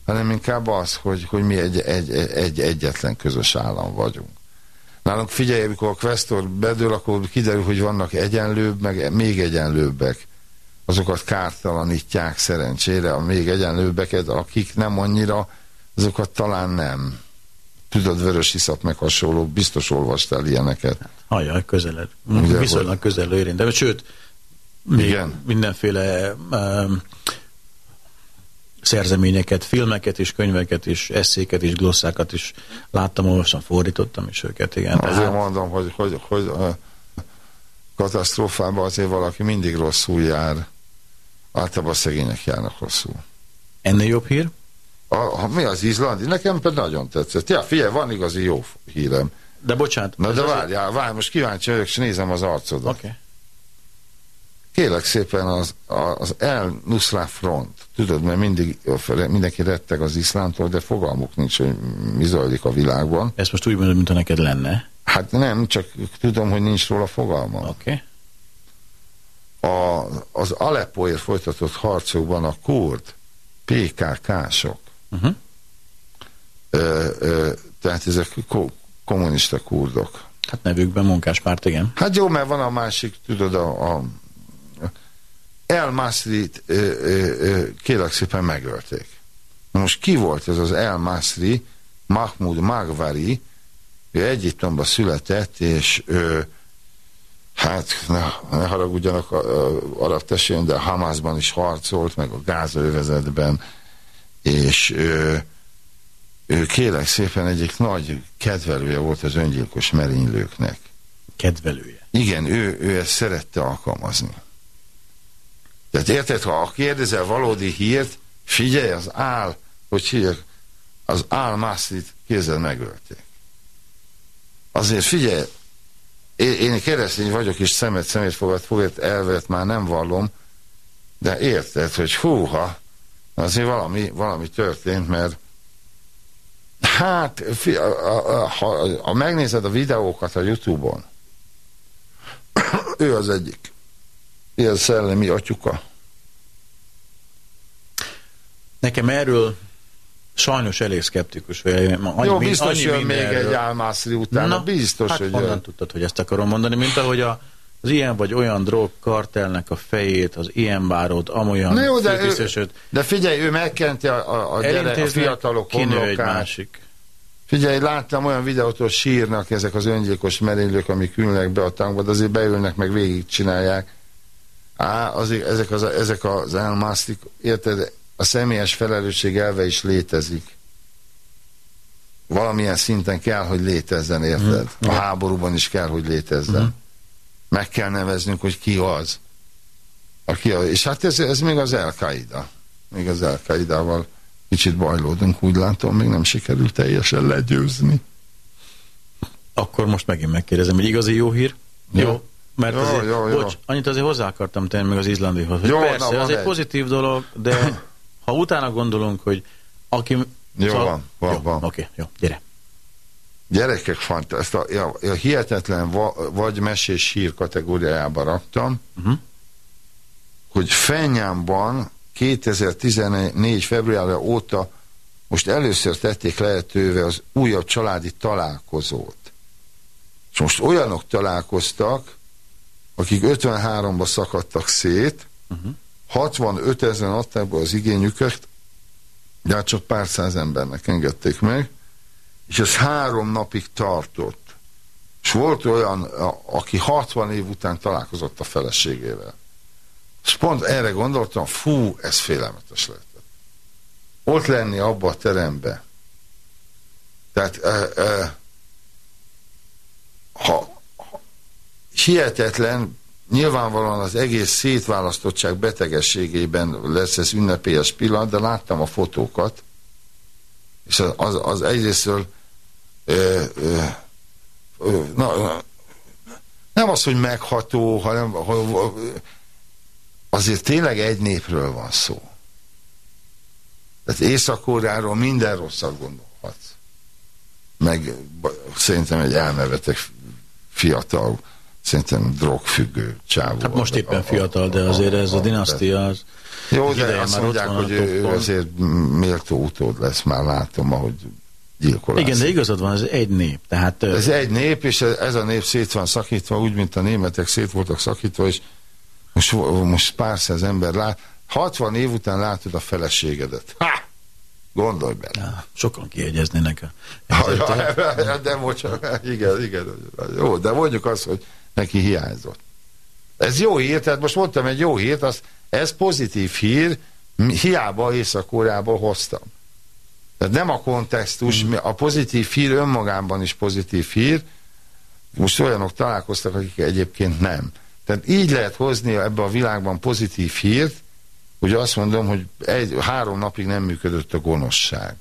hanem inkább az, hogy, hogy mi egy, egy, egy egyetlen közös állam vagyunk. Nálunk figyelj, amikor a Questor bedől, akkor kiderül, hogy vannak egyenlőbb, meg még egyenlőbbek azokat kártalanítják szerencsére, a még egyenlőbbeket, akik nem annyira, azokat talán nem. Tudod, vörös iszap meg hasonló, biztos olvastál ilyeneket. Ajaj, közeled. Ugye, Viszonylag közel érint. De sőt, még Igen. mindenféle um, szerzeményeket, filmeket is, könyveket is, eszéket is, glosszákat is láttam, olvastam, fordítottam is őket, igen. Azért Tehát, mondom, hogy, hogy, hogy a katasztrófában azért valaki mindig rosszul jár. Általában a szegények járnak rosszul. ennél jobb hír? A, a, mi az izlandi? Nekem például nagyon tetszett. Ja, figyelj, van igazi jó hírem. De bocsánat. Na de várjál, várj, most kíváncsi vagyok, és nézem az arcodat. Oké. Okay. Kérlek szépen az, az El Nusra Front, tudod, mert mindig, mindenki retteg az iszlámtól, de fogalmuk nincs, hogy mi zajlik a világban. Ezt most úgy mondod, mintha neked lenne. Hát nem, csak tudom, hogy nincs róla fogalma. Oké. Okay. A, az Aleppóért folytatott harcokban a kurd PKK-sok, Uh-huh. ö, ö, tehát ezek ko, kommunista kurdok. Hát nevükben munkáspárt, igen. Hát jó, mert van a másik, tudod, a, a El Masrit kérlek szépen megölték. Na most ki volt ez az El Masri? Mahmoud Magvari, ő Egyiptomban született, és ő, hát ne, ne haragudjanak a, a, arab testvérem, de Hamasban is harcolt, meg a gázövezetben, és ő, ő kérlek szépen egyik nagy kedvelője volt az öngyilkos merénylőknek. Kedvelője. Igen, ő, ő ezt szerette alkalmazni. Tehát érted, ha kérdezel valódi hírt, figyelj, az áll, hogy hívják, az áll Mászlit kézzel megölték. Azért figyelj, én, én keresztény vagyok, és szemet szemét fogad, fogad elvet már nem vallom, de érted, hogy húha, azért valami, valami történt, mert hát, ha, ha megnézed a videókat a Youtube-on, ő az egyik ilyen szellemi atyuka. Nekem erről sajnos elég szkeptikus vagy. Annyi, Jó, biztos annyi jön még mindenről. egy álmászri utána, biztos, hát hogy honnan jön. tudtad, hogy ezt akarom mondani, mint ahogy a, az ilyen vagy olyan drogkartelnek a fejét, az ilyen bárót, amolyan Na jó, de, ő, de figyelj, ő megkenti a, a, a, gyere, a fiatalok homlokát. másik. Figyelj, láttam olyan videót, hogy sírnak ezek az öngyilkos merénylők, amik ülnek be a tankba, de azért beülnek, meg végigcsinálják. Á, azért ezek az, ezek az elmászlik, érted, a személyes felelősség elve is létezik. Valamilyen szinten kell, hogy létezzen, érted? A háborúban is kell, hogy létezzen. Meg kell neveznünk, hogy ki az. Aki az. És hát ez, ez még az El-Qaida. Még az El-Qaidával kicsit bajlódunk, úgy látom, még nem sikerült teljesen legyőzni. Akkor most megint megkérdezem, hogy igazi jó hír? Jó. Jó. Mert Jó, azért, jó, jó. bocs, annyit azért hozzá akartam tenni meg az izlandihoz. Jó, na, persze, van az egy egy. pozitív dolog, de ha utána gondolunk, hogy aki... Jó, van, van, jó, van. Oké, jó, gyere. Gyerekek, fant, ezt a, a, a hihetetlen va, vagy mesés hír kategóriájába raktam, Uh-huh. hogy Fenyámban 2014. februárja óta most először tették lehetővé az újabb családi találkozót. És most olyanok találkoztak, akik 53-ba szakadtak szét, Uh-huh. 65 ezeren adták be az igényüket, de hát csak pár száz embernek engedték meg, és ez három napig tartott. És volt olyan, aki 60 év után találkozott a feleségével. És pont erre gondoltam, fú, ez félelmetes lehetett. Ott lenni abba a terembe. Tehát e, e, ha, ha hihetetlen, nyilvánvalóan az egész szétválasztottság betegességében lesz ez ünnepélyes pillanat, de láttam a fotókat, és az, az, az egyrésztől ö, ö, ö, na, na, nem az, hogy megható, hanem ha- azért tényleg egy népről van szó. Tehát Észak-Koreáról minden rosszat gondolhatsz. Meg szerintem egy elmebeteg fiatal, szerintem drogfüggő csávó. Hát most éppen fiatal, de azért ez a dinasztia az... Jó, de azt mondják, a hogy ő, toppon. azért méltó utód lesz, már látom, ahogy gyilkolás. Igen, de igazad van, ez egy nép. Tehát Ez egy nép, és ez ez a nép szét van szakítva, úgy, mint a németek szét voltak szakítva, és most, most pár száz ember lát, 60 év után látod a feleségedet. Ha! Gondolj bele. Ja, sokan kiegyeznének a Ha, ja, de bocsánat, igen, igen. Jó, de mondjuk azt, hogy neki hiányzott. Ez jó hír, tehát most mondtam egy jó hírt, az, ez pozitív hír, hiába Észak-Koreából hoztam. Tehát nem a kontextus, mm. a pozitív hír önmagában is pozitív hír, most olyanok találkoztak, akik egyébként nem. Tehát így lehet hozni ebbe a világban pozitív hírt, hogy azt mondom, hogy egy, három napig nem működött a gonoszság.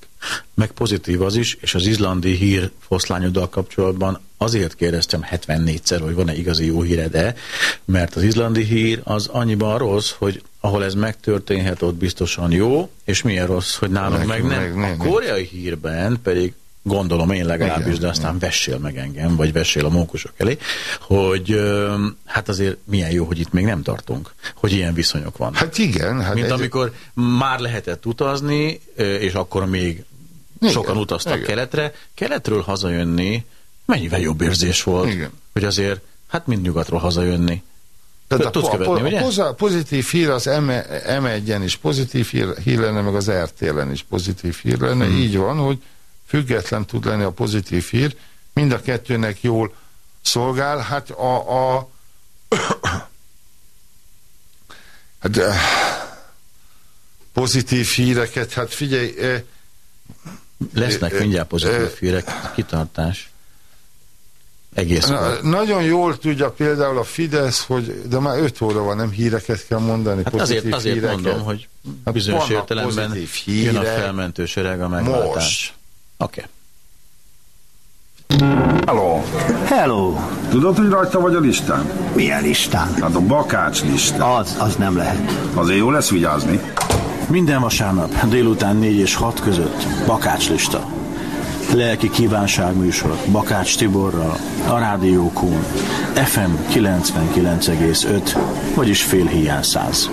Meg pozitív az is, és az izlandi hír foszlányoddal kapcsolatban azért kérdeztem 74-szer, hogy van-e igazi jó híre, de mert az izlandi hír az annyiban rossz, hogy ahol ez megtörténhet, ott biztosan jó, és milyen rossz, hogy nálunk meg, meg nem. Meg, a koreai hírben pedig gondolom én legalábbis, igen, de aztán igen. vessél meg engem, vagy vessél a mókusok elé, hogy hát azért milyen jó, hogy itt még nem tartunk, hogy ilyen viszonyok vannak. Hát igen. Hát Mint egy... amikor már lehetett utazni, és akkor még igen, sokan utaztak igen. keletre, keletről hazajönni mennyivel jobb érzés volt, igen. hogy azért, hát mind nyugatról hazajönni. Tehát Tudsz a, követni, a, ugye? a pozitív hír az M1-en is pozitív hír, hír lenne, meg az RTL-en is pozitív hír lenne. Hmm. Így van, hogy független tud lenni a pozitív hír, mind a kettőnek jól szolgál. Hát a, a hát, pozitív híreket, hát figyelj... Lesznek mindjárt pozitív hírek, kitartás. Egész Na, Nagyon jól tudja például a Fidesz, hogy de már öt óra van, nem híreket kell mondani, hát azért, azért híreket. mondom, hogy hát bizonyos értelemben jön a felmentő sereg a megváltás. Oké. Okay. Hello. Hello. Tudod, hogy rajta vagy a listán? Milyen listán? Hát a bakács listán. Az, az nem lehet. Azért jó lesz vigyázni. Minden vasárnap délután 4 és 6 között bakács lista. Lelki kívánság műsor Bakács Tiborral, a Rádió Kún, FM 99,5, vagyis fél hiány száz.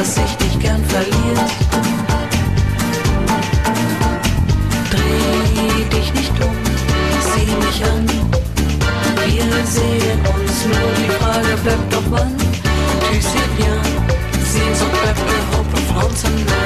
Was sich dich gern verliert. Dreh dich nicht um, sieh mich an. Wir sehen uns nur, die Frage bleibt doch wann. Tu sais bien, Sehnsucht bleibt Hope of Frauen.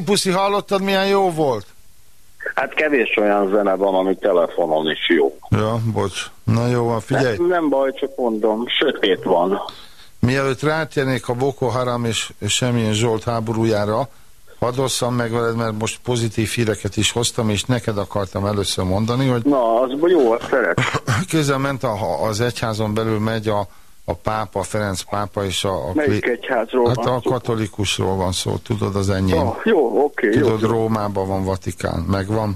Puszi, hallottad, milyen jó volt? Hát kevés olyan zene van, ami telefonon is jó. Ja, bocs. Na jó van, figyelj. Nem, nem baj, csak mondom, sötét van. Mielőtt rátérnék a Boko Haram és, és semmilyen Zsolt háborújára, hadd osszam meg veled, mert most pozitív híreket is hoztam, és neked akartam először mondani, hogy Na, az jó, azt szeret. közben ment a, az egyházon belül megy a, a pápa, Ferenc pápa és a... a Melyik egyházról Hát van a szó? katolikusról van szó, tudod, az enyém. Ah, jó, oké, jó. Tudod, Rómában van Vatikán, megvan.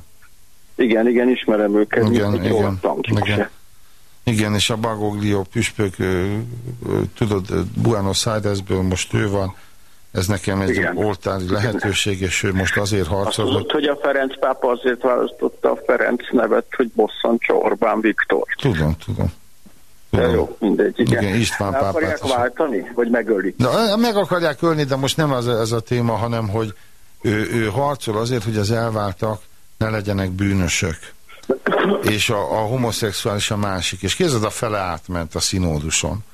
Igen, igen, ismerem őket. Igen, igen, igen. se. Igen, és a Bagoglio püspök, tudod, Buenos Airesből most ő van, ez nekem egy Igen. oltári lehetőség, és ő most azért Azt harcol, tudod, hogy hogy a Ferenc pápa azért választotta a Ferenc nevet, hogy bosszantsa Orbán Viktor. tudom, tudom. De jó, mindegy, igen. Igen, István pápát akarják váltani, vagy megölik? De meg akarják ölni, de most nem az ez a téma, hanem hogy ő, ő harcol azért, hogy az elváltak ne legyenek bűnösök. És a, a homoszexuális a másik. És kézed a fele átment a színóduson.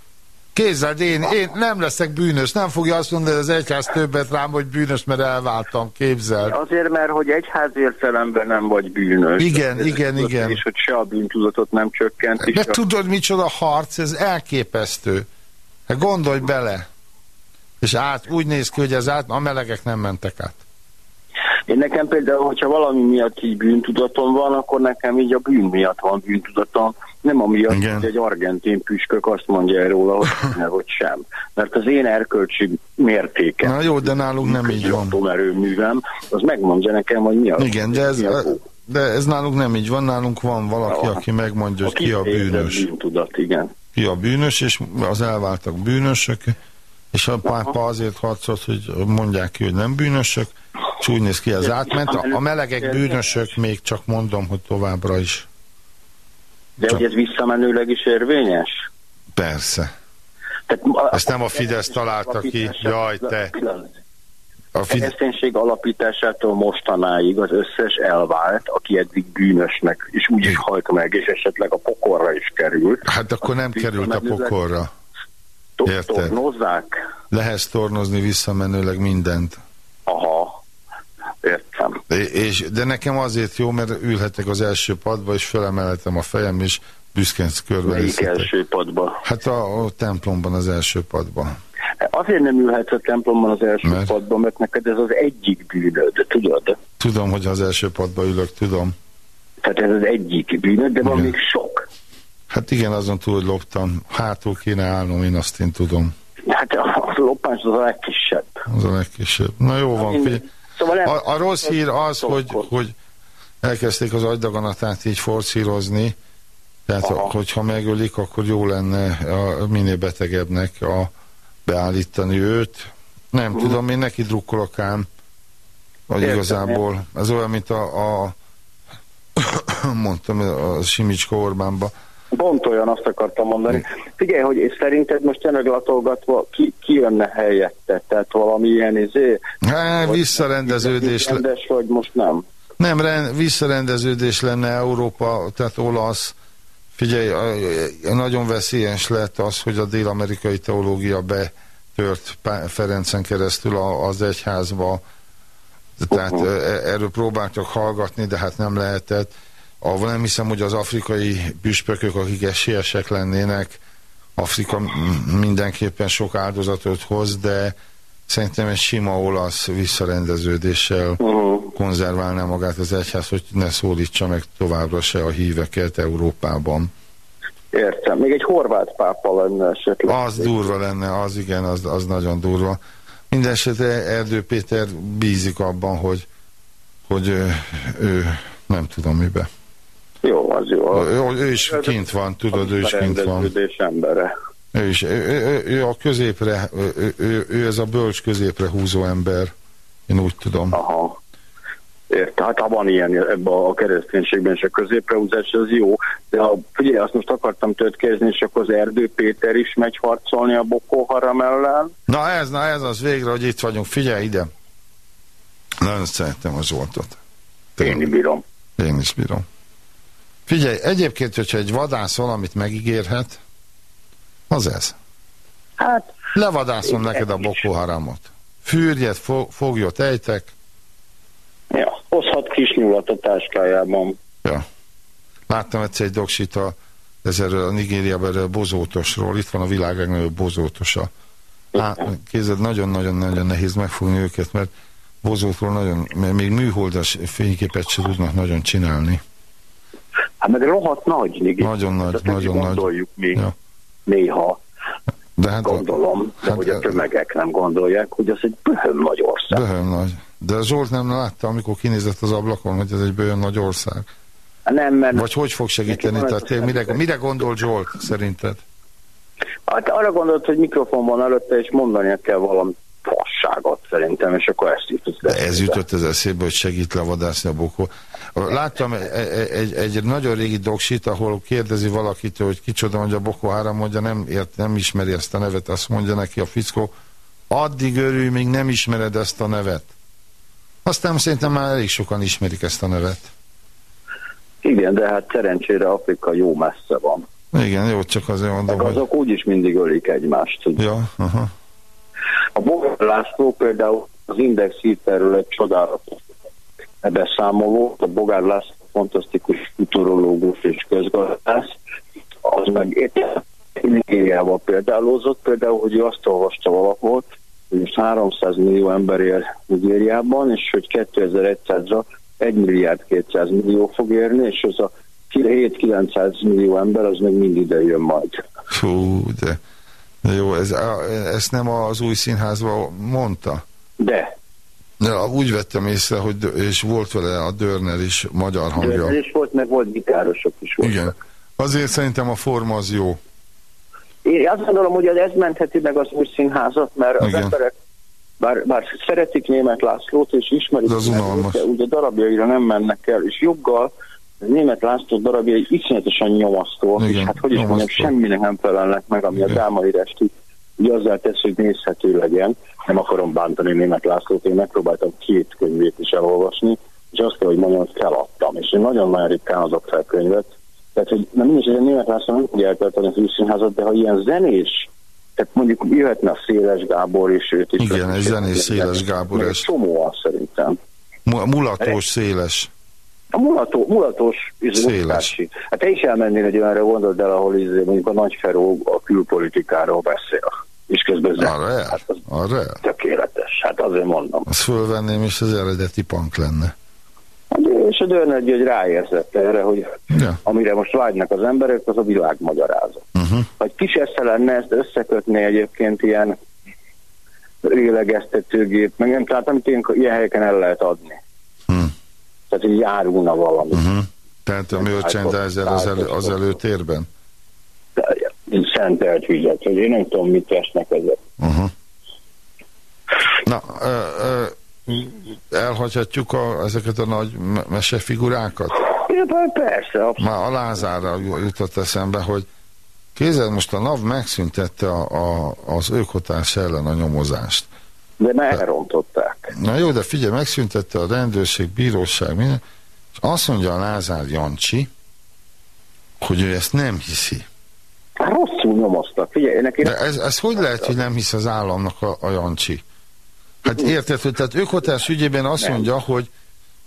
Kézzel, én, én nem leszek bűnös. Nem fogja azt mondani, hogy az egyház többet rám, hogy bűnös, mert elváltam. Képzel. Azért, mert hogy egyház értelemben nem vagy bűnös. Igen, Ez igen, igen. És hogy se a bűntudatot nem csökkent. De a... tudod, micsoda harc? Ez elképesztő. Hát gondolj bele. És át, úgy néz ki, hogy ez át, a melegek nem mentek át. Én nekem például, hogyha valami miatt így bűntudatom van, akkor nekem így a bűn miatt van bűntudatom. Nem amiatt, Igen. hogy egy argentin püspök azt mondja róla, hogy ne, vagy sem. Mert az én erkölcsi mértékem, Na jó, de nálunk nem így van. atomerőművem, az megmondja nekem, hogy mi a, Igen, de ez, a, de ez nálunk nem így van. Nálunk van valaki, aki megmondja, hogy ki a bűnös. Bűntudat, igen. Ki a bűnös, és az elváltak bűnösök. És a pápa azért harcolt, hogy mondják ki, hogy nem bűnösök. És úgy néz ki, ez átment. A melegek bűnösök, még csak mondom, hogy továbbra is. De Csak- hogy ez visszamenőleg is érvényes? Persze. Tehát, Ezt nem a Fidesz találta ki. Jaj, te. A kereszténység alapításától mostanáig az összes elvált, aki eddig bűnösnek, és úgy is halt meg, és esetleg a pokorra is került. Hát akkor nem került a pokorra. Érted. Tornozzák? Lehet tornozni visszamenőleg mindent. Aha, értem. É- És, de nekem azért jó, mert ülhetek az első padba, és felemelhetem a fejem, és büszkén Melyik körbenézhetek. első padba? Hát a, a templomban az első padban. Azért nem ülhetsz a templomban az első Mert? padban, mert neked ez az egyik bűnöd, tudod? Tudom, hogy az első padba ülök, tudom. Tehát ez az egyik bűnöd, de van Igen. még sok. Hát igen, azon túl, hogy loptam. Hátul kéne állnom, én azt én tudom. Hát a loppás az a legkisebb. Az a legkisebb. Na jó van, figyelj. Szóval nem- A, a rossz hír az, hogy, hogy elkezdték az agydaganatát így forszírozni, tehát Aha. hogyha megölik, akkor jó lenne a, minél betegebbnek a, beállítani őt. Nem Mhm. tudom, én neki drukkolok ám, vagy Értem, igazából. Ez olyan, mint a, a mondtam, a Simicska Orbánba. Pont olyan azt akartam mondani. Figyelj, hogy és szerinted most tényleg latolgatva ki, ki jönne helyette? Tehát valami ilyen izé? Vagy- visszarendeződés, le- Rendes, vagy most nem? nem, ren, visszarendeződés lenne Európa, tehát olasz. Figyelj, nagyon veszélyes lett az, hogy a dél-amerikai teológia betört Ferencen keresztül az egyházba. Tehát Uh-huh. e- erről próbáltak hallgatni, de hát nem lehetett. A, nem hiszem, hogy az afrikai püspökök, akik esélyesek lennének, Afrika mindenképpen sok áldozatot hoz, de szerintem egy sima olasz visszarendeződéssel Uh-huh. konzerválná magát az egyház, hogy ne szólítsa meg továbbra se a híveket Európában. Értem. Még egy horvát pápa lenne esetleg. Az durva lenne, az igen, az, az nagyon durva. Mindenesetre Erdő Péter bízik abban, hogy, hogy ő, ő nem tudom mibe. Jó, az jó. Ő, ő is kint van, tudod, ő is kint van. Embere. Ő is, ő, ő, ő, a középre, ő, ő, ő, ez a bölcs középre húzó ember, én úgy tudom. Aha. Értem. Hát ha van ilyen ebben a kereszténységben, és a középrehúzás az jó, de ha, figyelj, azt most akartam tötkezni, és akkor az Erdő Péter is megy harcolni a Boko Haram ellen. Na ez, na ez az végre, hogy itt vagyunk. Figyelj ide! Nagyon szerettem a Zsoltot. Én bírom. Én is bírom. Figyelj, egyébként, hogyha egy vadász valamit megígérhet, az ez. Hát, Levadászom neked a Boko Haramot. Fűrjet, fo foglyot ejtek, Ja, hozhat kis nyulat a táskájában. Ja. Láttam egyszer egy doksit a, ez erről a Nigériában erről a bozótosról. Itt van a világ legnagyobb bozótosa. Hát, kézed nagyon-nagyon-nagyon nehéz megfogni őket, mert bozótról nagyon, mert még műholdas fényképet se tudnak nagyon csinálni. Hát meg rohadt nagy. Nigéria. Nagyon nagy, Ezt nagyon nagy. gondoljuk mi Ja. néha, De hát gondolom, de hát, hogy a tömegek nem gondolják, hogy az egy böhöm nagy ország. Böhön nagy. De Zsolt nem látta, amikor kinézett az ablakon, hogy ez egy bőjön nagy ország. Nem, mert Vagy hogy fog segíteni? Tehát ez a mire, mire gondol Zsolt szerinted? hát arra gondolt, hogy mikrofon van előtte, és mondania kell valami fasságot szerintem, és akkor ezt jutott. De ez jutott ez eszébe, hogy segít levadászni a bokó. Láttam egy, egy, egy nagyon régi doksit, ahol kérdezi valakitől, hogy kicsoda mondja Boko Haram, mondja, nem, ért, nem ismeri ezt a nevet, azt mondja neki a fickó, addig örülj, míg nem ismered ezt a nevet. Aztán szerintem már elég sokan ismerik ezt a nevet. Igen, de hát szerencsére Afrika jó messze van. Igen, jó, csak azért mondom, Meg hogy... azok úgyis mindig ölik egymást. Hogy Ja, aha. A Bogár László például az Index írt erről egy csodálatos beszámoló, a Bogár László fantasztikus futurológus és közgazdász, az meg Nigériával példálózott, például, hogy ő azt olvasta valahol, hogy most 300 millió ember él Nigériában, és hogy 2100-ra 1 milliárd 200 millió fog érni, és az a 7-900 millió ember az még mind ide jön majd. Fú, de, de jó, ez, a- ezt nem az új színházban mondta? De, Ja, úgy vettem észre, hogy és volt vele a Dörner is magyar hangja. de is volt, meg volt gitárosok is volt. Igen. Azért szerintem a forma az jó. Én azt gondolom, hogy ez mentheti meg az új színházat, mert az Igen. emberek bár, bár szeretik német Lászlót, és ismerik, az de ugye darabjaira nem mennek el, és joggal német László darabjai iszonyatosan nyomasztóak, és Igen, hát hogy is mondjam, nyomasztó. semminek nem felelnek meg, ami a Igen. drámaírást így, így azzal tesz, hogy nézhető legyen. Nem akarom bántani német Lászlót, én megpróbáltam két könyvét is elolvasni, és azt kell, hogy mondjam, hogy feladtam, és én nagyon-nagyon ritkán adok fel könyvet, tehát, hogy nem mindegy, hogy a német László nem tudja eltartani az újszínházat, de ha ilyen zenés, tehát mondjuk jöhetne a Széles Gábor is, őt is. Igen, egy zenés Széles Gábor, ez- csomó az szerintem. Mu- Mulatós, széles. A mulató, mulatos Széles. Hát te is elmennél egy olyanra, gondold el, ahol izé, mondjuk a Nagy Feró a külpolitikáról beszél. És közben zen. Hát az Arra tökéletes. Hát azért mondom. Azt fölvenném, és az eredeti punk lenne. Hát, és a Dörner György ráérzett erre, hogy Ja. amire most vágynak az emberek, az a világ magyarázat. Uh-huh. Ha egy kis esze lenne, ezt összekötni egyébként ilyen lélegeztetőgép, meg nem, tehát amit ilyen, ilyen helyeken el lehet adni. Hm. Tehát, hogy járulna valami. Uh-huh. Tehát a merchandiser az, elő, az előtérben? Szentelt vizet, hogy én nem tudom, mit tesznek ezek. Uh-huh. Na, ö, ö, elhagyhatjuk a, ezeket a nagy me- mesefigurákat? Ja, persze, abszolút. Már a Lázárra jutott eszembe, hogy kézzel most a NAV megszüntette a, a, az ökotás ellen a nyomozást. de már elrontották. Na jó, de figyelj, megszüntette a rendőrség, bíróság, minden, és azt mondja a Lázár Jancsi, hogy ő ezt nem hiszi. Rosszul nyomoztak. Figyelj, neki De ez, ez hogy lehet, hogy nem hisz az államnak a, a Jancsi? Hát érted, hogy tehát ökotás ügyében azt mondja, hogy,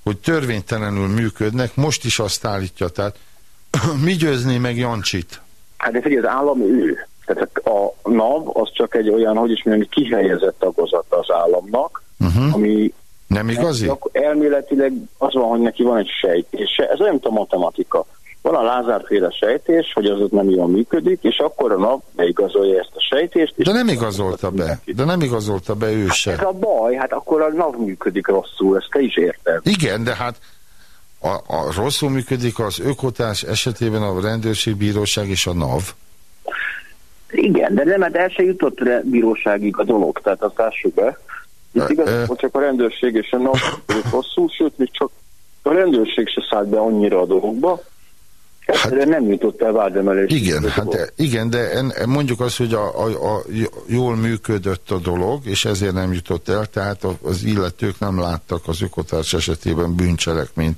hogy törvénytelenül működnek, most is azt állítja, tehát mi győzné meg Jancsit? Hát de figyelj, az állam ő. Tehát a NAV az csak egy olyan, hogy is mondjam, kihelyezett tagozata az államnak, Uh-huh. ami Nem igazi? Elméletileg az van, hogy neki van egy sejtése, ez olyan, mint a matematika. Van a Lázárféle sejtés, hogy az ott nem jól működik, és akkor a nap beigazolja ezt a sejtést. És De nem igazolta be. De nem igazolta be ő Ez se. a baj, hát akkor a NAV működik rosszul, ezt te is érted. Igen, de hát a, a rosszul működik az ökotás esetében a rendőrség, bíróság és a NAV. Igen, de nem, hát el se jutott re- bíróságig a dolog, tehát azt lássuk be. Itt igazából csak a rendőrség és a NAV rosszul, sőt, még csak a rendőrség se szállt be annyira a dologba, Hát- nem jutott el vádemelés. Igen, hát de, igen, de en, mondjuk azt, hogy a, a, a, jól működött a dolog, és ezért nem jutott el, tehát az illetők nem láttak az ökotárs esetében bűncselekményt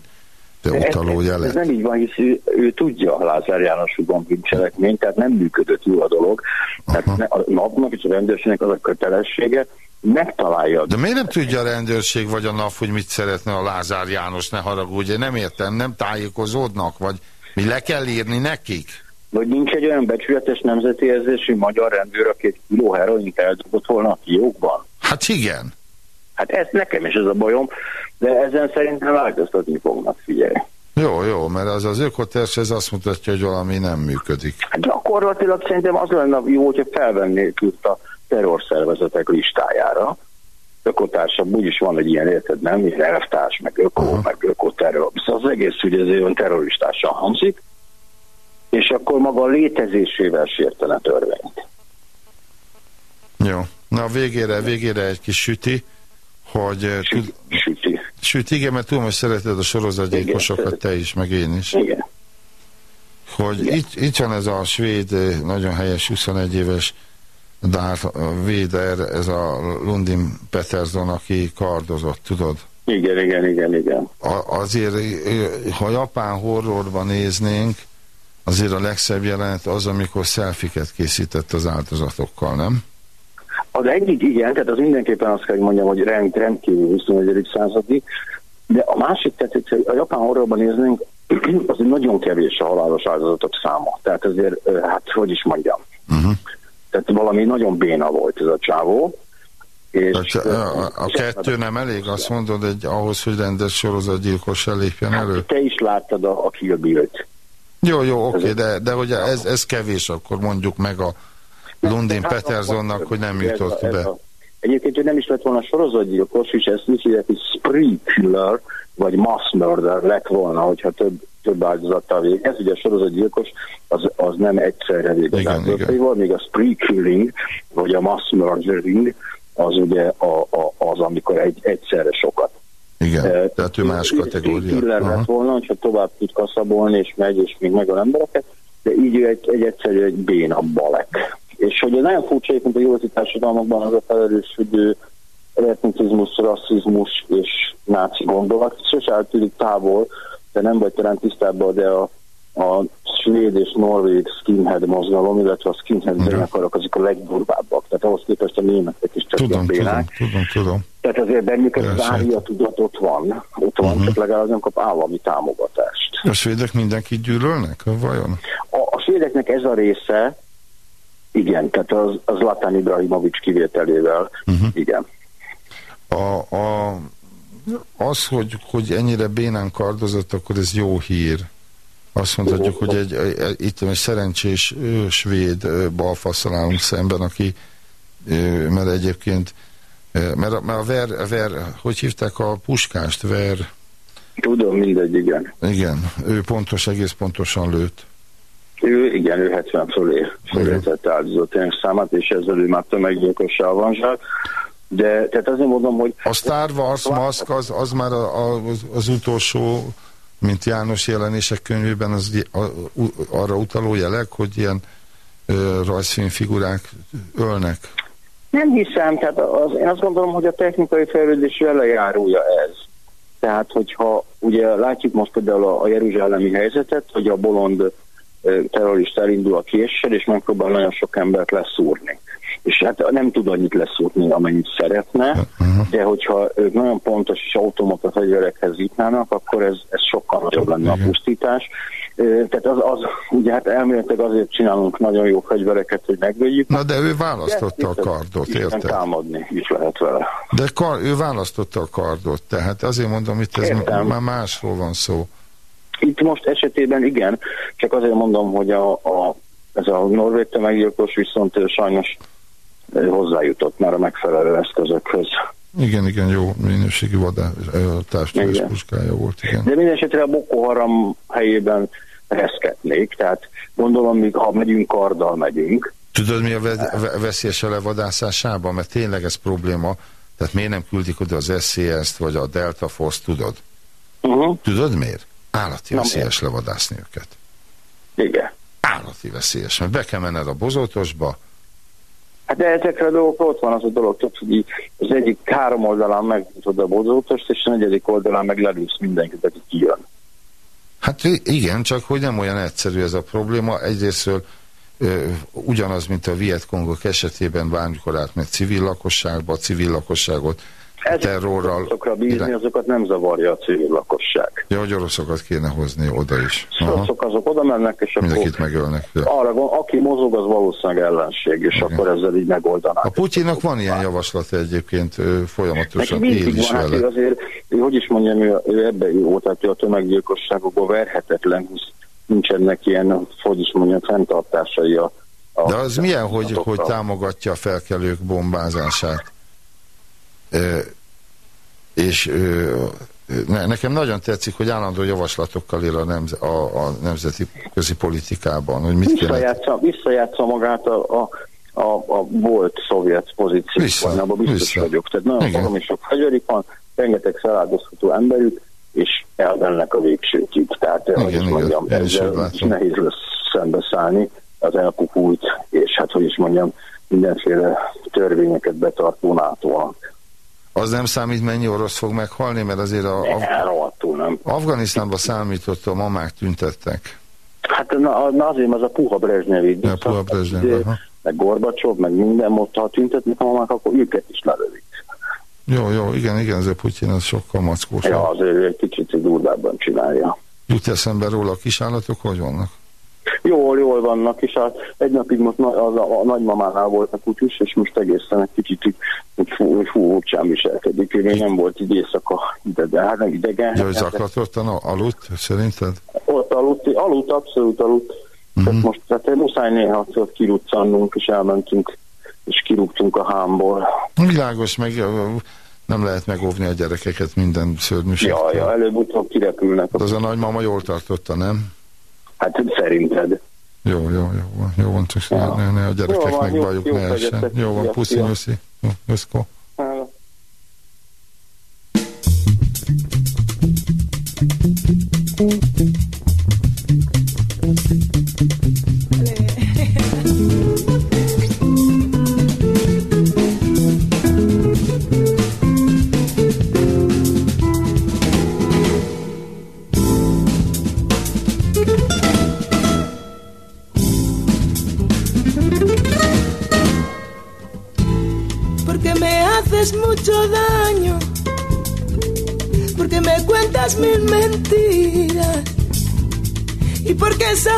de utaló ez, ez jelet. nem így van, hisz ő, ő tudja a Lázár János Ugon bűncselekményt, tehát nem működött jól a dolog. Tehát ne, a napnak és a rendőrségnek az a kötelessége, megtalálja. De miért nem tudja a rendőrség vagy a NAV, hogy mit szeretne a Lázár János, ne haragudj, nem értem, nem tájékozódnak, vagy mi le kell írni nekik? Vagy nincs egy olyan becsületes nemzeti érzésű magyar rendőr, aki egy kiló heroint eldobott volna a fiókban? Hát igen. Hát ez nekem is ez a bajom, de ezen szerintem változtatni fognak, figyelj. Jó, jó, mert az az ökoters, ez azt mutatja, hogy valami nem működik. Hát gyakorlatilag szerintem az lenne jó, hogyha felvennék őt a terrorszervezetek listájára. Ökotársabb úgyis van egy ilyen érted, nem? Ilyen elvtárs, meg öko, uh-huh. meg ökoterror. Szóval az egész ugye ez olyan terroristással hangzik, és akkor maga a létezésével sértene törvényt. Jó. Na végére, végére egy kis süti, hogy... eh, Süti. süti. Süt, igen, mert tudom, hogy szereted a sorozatgyilkosokat, te is, meg én is. Igen. Hogy itt, itt van ez a svéd, eh, nagyon helyes 21 éves Darth Vader, ez a Lundin Peterson, aki kardozott, tudod? Igen, igen, igen, igen. A, azért, ha japán horrorban néznénk, azért a legszebb jelenet az, amikor szelfiket készített az áldozatokkal, nem? Az egyik igen, tehát az mindenképpen azt kell, hogy mondjam, hogy rend, rendkívül 21. századi, de a másik, tehát hogyha a japán horrorban néznénk, az nagyon kevés a halálos áldozatok száma. Tehát ezért, ö, hát hogy is mondjam, Uh-huh. Tehát valami nagyon béna volt ez a csávó. És, A, a, a kettő nem elég, azt mondod, egy, ahhoz, hogy rendes sorozatgyilkos lépjen elő? Te is láttad a, a Kill Bill-t. Jó, jó, oké, de, de hogy ez, ez kevés, akkor mondjuk meg a Lundin Hát, Petersonnak, hogy nem ez a- jutott ez be. a- Egyébként, hogy nem is lett volna sorozatgyilkos, és ezt úgy hívják, hogy spree killer, vagy mass murder lett volna, hogyha több, több áldozattal végez. Ugye a sorozatgyilkos az, az nem egyszerre végez áldozataival, még a spree killing, vagy a mass murdering, az ugye a, a, az, amikor egy, egyszerre sokat. Igen, Eh, tehát ő más kategória. Killer lett volna, hogyha tovább tud kaszabolni, és megy, és még megöl embereket, de így ő egy, egy egyszerű, egy béna balek. És hogy ez nagyon furcsa egyébként a józsi társadalmakban az a felerősödő etnicizmus, rasszizmus és náci gondolat, sose eltűnik távol, de nem vagy talán tisztában, de a, a svéd és norvég skinhead mozgalom, illetve a skinhead Igen. zenekarok azok a legdurvábbak. Tehát ahhoz képest a németek is csak Tudom, tudom, tudom, tudom. Tehát azért bennük ez Persze. várja tudat ott van, ott van, Mhm. csak legalább nem kap állami támogatást. A svédek mindenkit gyűlölnek, vajon? A, a svédeknek ez a része, igen, tehát az, az Latán Ibrahimovics kivételével, Mhm. igen. A, a, az, hogy, hogy ennyire bénán kardozott, akkor ez jó hír. Azt mondhatjuk, hogy egy, egy, itt egy szerencsés svéd ö, balfasszal állunk szemben, aki, mert egyébként, mert a, mert a ver, a ver, hogy hívták a puskást, ver, Tudom, mindegy, igen. igen, ő pontos, egész pontosan lőtt. Ő, igen, ő 70 fölé fölé tette áldozatának számát, és ezzel ő már tömeggyilkossá avanzsál. De tehát azért mondom, hogy A Star Wars maszk az, az már a, a, az, utolsó, mint János jelenések könyvében, az a, u, arra utaló jelek, hogy ilyen ö, rajzfilmfigurák ölnek. Nem hiszem, tehát az, én azt gondolom, hogy a technikai fejlődés velejárója ez. Tehát, hogyha ugye látjuk most például a, a jeruzsálemi helyzetet, hogy a bolond terrorista elindul a késsel, és megpróbál nagyon sok embert leszúrni. És hát nem tud annyit leszúrni, amennyit szeretne, de hogyha ők nagyon pontos és automata fegyverekhez jutnának, akkor ez, ez sokkal nagyobb lenne a pusztítás. Tehát az, az, ugye hát elméletileg azért csinálunk nagyon jó fegyvereket, hogy megvédjük, Na de ő választotta a de kardot, Isten érted? támadni is lehet vele. De kar, ő választotta a kardot, tehát azért mondom, itt ez Értem. már másról van szó. Itt most esetében igen, csak azért mondom, hogy a, a, ez a norvég tömeggyilkos viszont sajnos hozzájutott már a megfelelő eszközökhöz. Igen, igen, jó minőségi társadalmi Igen. puskája volt, igen. De minden esetre a Boko Haram helyében reszketnék, tehát gondolom, míg ha megyünk, karddal megyünk. Tudod, mi a ve- ve- veszélyes a levadászásában? Mert tényleg ez probléma. Tehát miért nem küldik oda az SCS-t, vagy a Delta Force, tudod? Uh-huh. Tudod miért? Állati Na, veszélyes levadászni őket. Igen. Állati veszélyes, mert be kell menned a bozótosba, Hát de ezekre a dolgokra ott van az a dolog, hogy az egyik három oldalán megnyitod a bozótost, és a negyedik oldalán meg lelősz mindenkit, aki kijön. Hát igen, csak hogy nem olyan egyszerű ez a probléma. Egyrésztről ugyanaz, mint a Vietkongok esetében bármikor átmegy civil lakosságba, a civil lakosságot terrorral... Azokra bízni, azokat nem zavarja a civil lakosság. Ja, hogy oroszokat kéne hozni oda is. Oroszok azok oda mennek, és akkor... Mindenkit megölnek. Ja. Arra, aki mozog, az valószínűleg ellenség, és Igen. akkor ezzel így megoldanák. A Putyinnak van ilyen javaslata egyébként folyamatosan. Neki mindig is van, hát vele. azért, hogy is mondjam, ő, ő ebbe jó, tehát a tömeggyilkosságokból verhetetlen, nincsenek ilyen, hogy is mondjam, fenntartásai a, a De az milyen, hogy, hogy támogatja a felkelők bombázását? És ne, nekem nagyon tetszik, hogy állandó javaslatokkal él a, nemz, a, a nemzeti közi politikában. Hogy mit visszajátsza, visszajátsza magát a, a, a, a volt szovjet pozícióban, vissza, abban biztos vissza. vagyok. Tehát nagyon baromi sok fegyverik van, rengeteg feláldozható emberük, és elvennek a végsőkig. Tehát, igen, hogy igen, mondjam, ezzel nehéz lesz szembeszállni az elpupult, és hát, hogy is mondjam, mindenféle törvényeket betartó nato az nem számít, mennyi orosz fog meghalni, mert azért a, a, nem. Afganisztánban számított, a mamák tüntettek. Hát na, na azért az a puha Brezsnyevi. Ja, puha Brezsnyevi, meg Gorbacsov, meg minden, ott ha tüntetnek a mamák, akkor őket is lelövik. Jó, jó, igen, igen, ez a Putyin az sokkal mackós. Ja, azért egy kicsit durvábban csinálja. Jut eszembe róla a kisállatok, hogy vannak? Jól, jól vannak, és hát egy napig most az a, a nagymamánál volt a kutyus, és most egészen egy kicsit úgy fú, furcsán viselkedik. Ő még nem volt így éjszaka ide, de hát nem idegen. Hogy zaklatottan aludt, szerinted? Ott aludt, aludt, abszolút aludt. Uh -huh. Tehát mhm. most tehát muszáj néha kiruccannunk, és elmentünk, és kirúgtunk a hámból. Világos, meg nem lehet megóvni a gyerekeket minden szörnyűségtől. Ja, ja, előbb-utóbb kirepülnek. Az a nagymama jól tartotta, nem? Hát szerinted. Jó, jó, jó jó van, csak ja. ne, ne a gyerekeknek bajuk ne essen. Jó van, puszi, nyuszi. Jó, összko.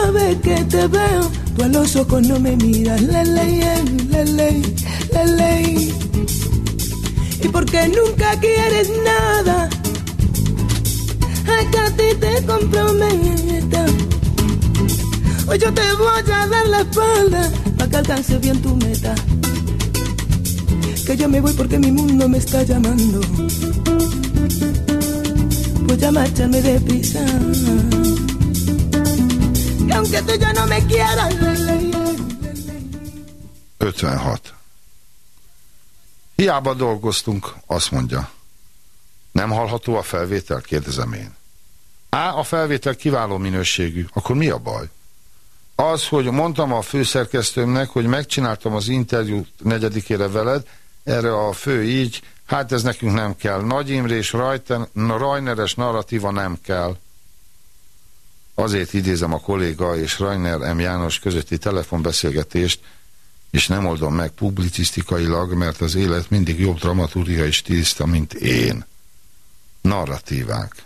Sabes que te veo, tú a los ojos no me miras, la ley, la ley, la ley. Y porque nunca quieres nada, acá a ti te comprometa. Hoy yo te voy a dar la espalda para que alcance bien tu meta que yo me voy porque mi mundo me está llamando. Voy a marcharme deprisa. Y aunque tú ya no me quieras, 56. Hiába dolgoztunk, azt mondja. Nem hallható a felvétel? Kérdezem én. Á, a felvétel kiváló minőségű. Akkor mi a baj? Az, hogy mondtam a főszerkesztőmnek, hogy megcsináltam az interjút negyedikére veled, erre a fő így, hát ez nekünk nem kell. Nagy Imre és Rajneres narratíva nem kell. Azért idézem a kolléga és Rajner M. János közötti telefonbeszélgetést, és nem oldom meg publicisztikailag, mert az élet mindig jobb dramaturgia és mint én. Narratívák.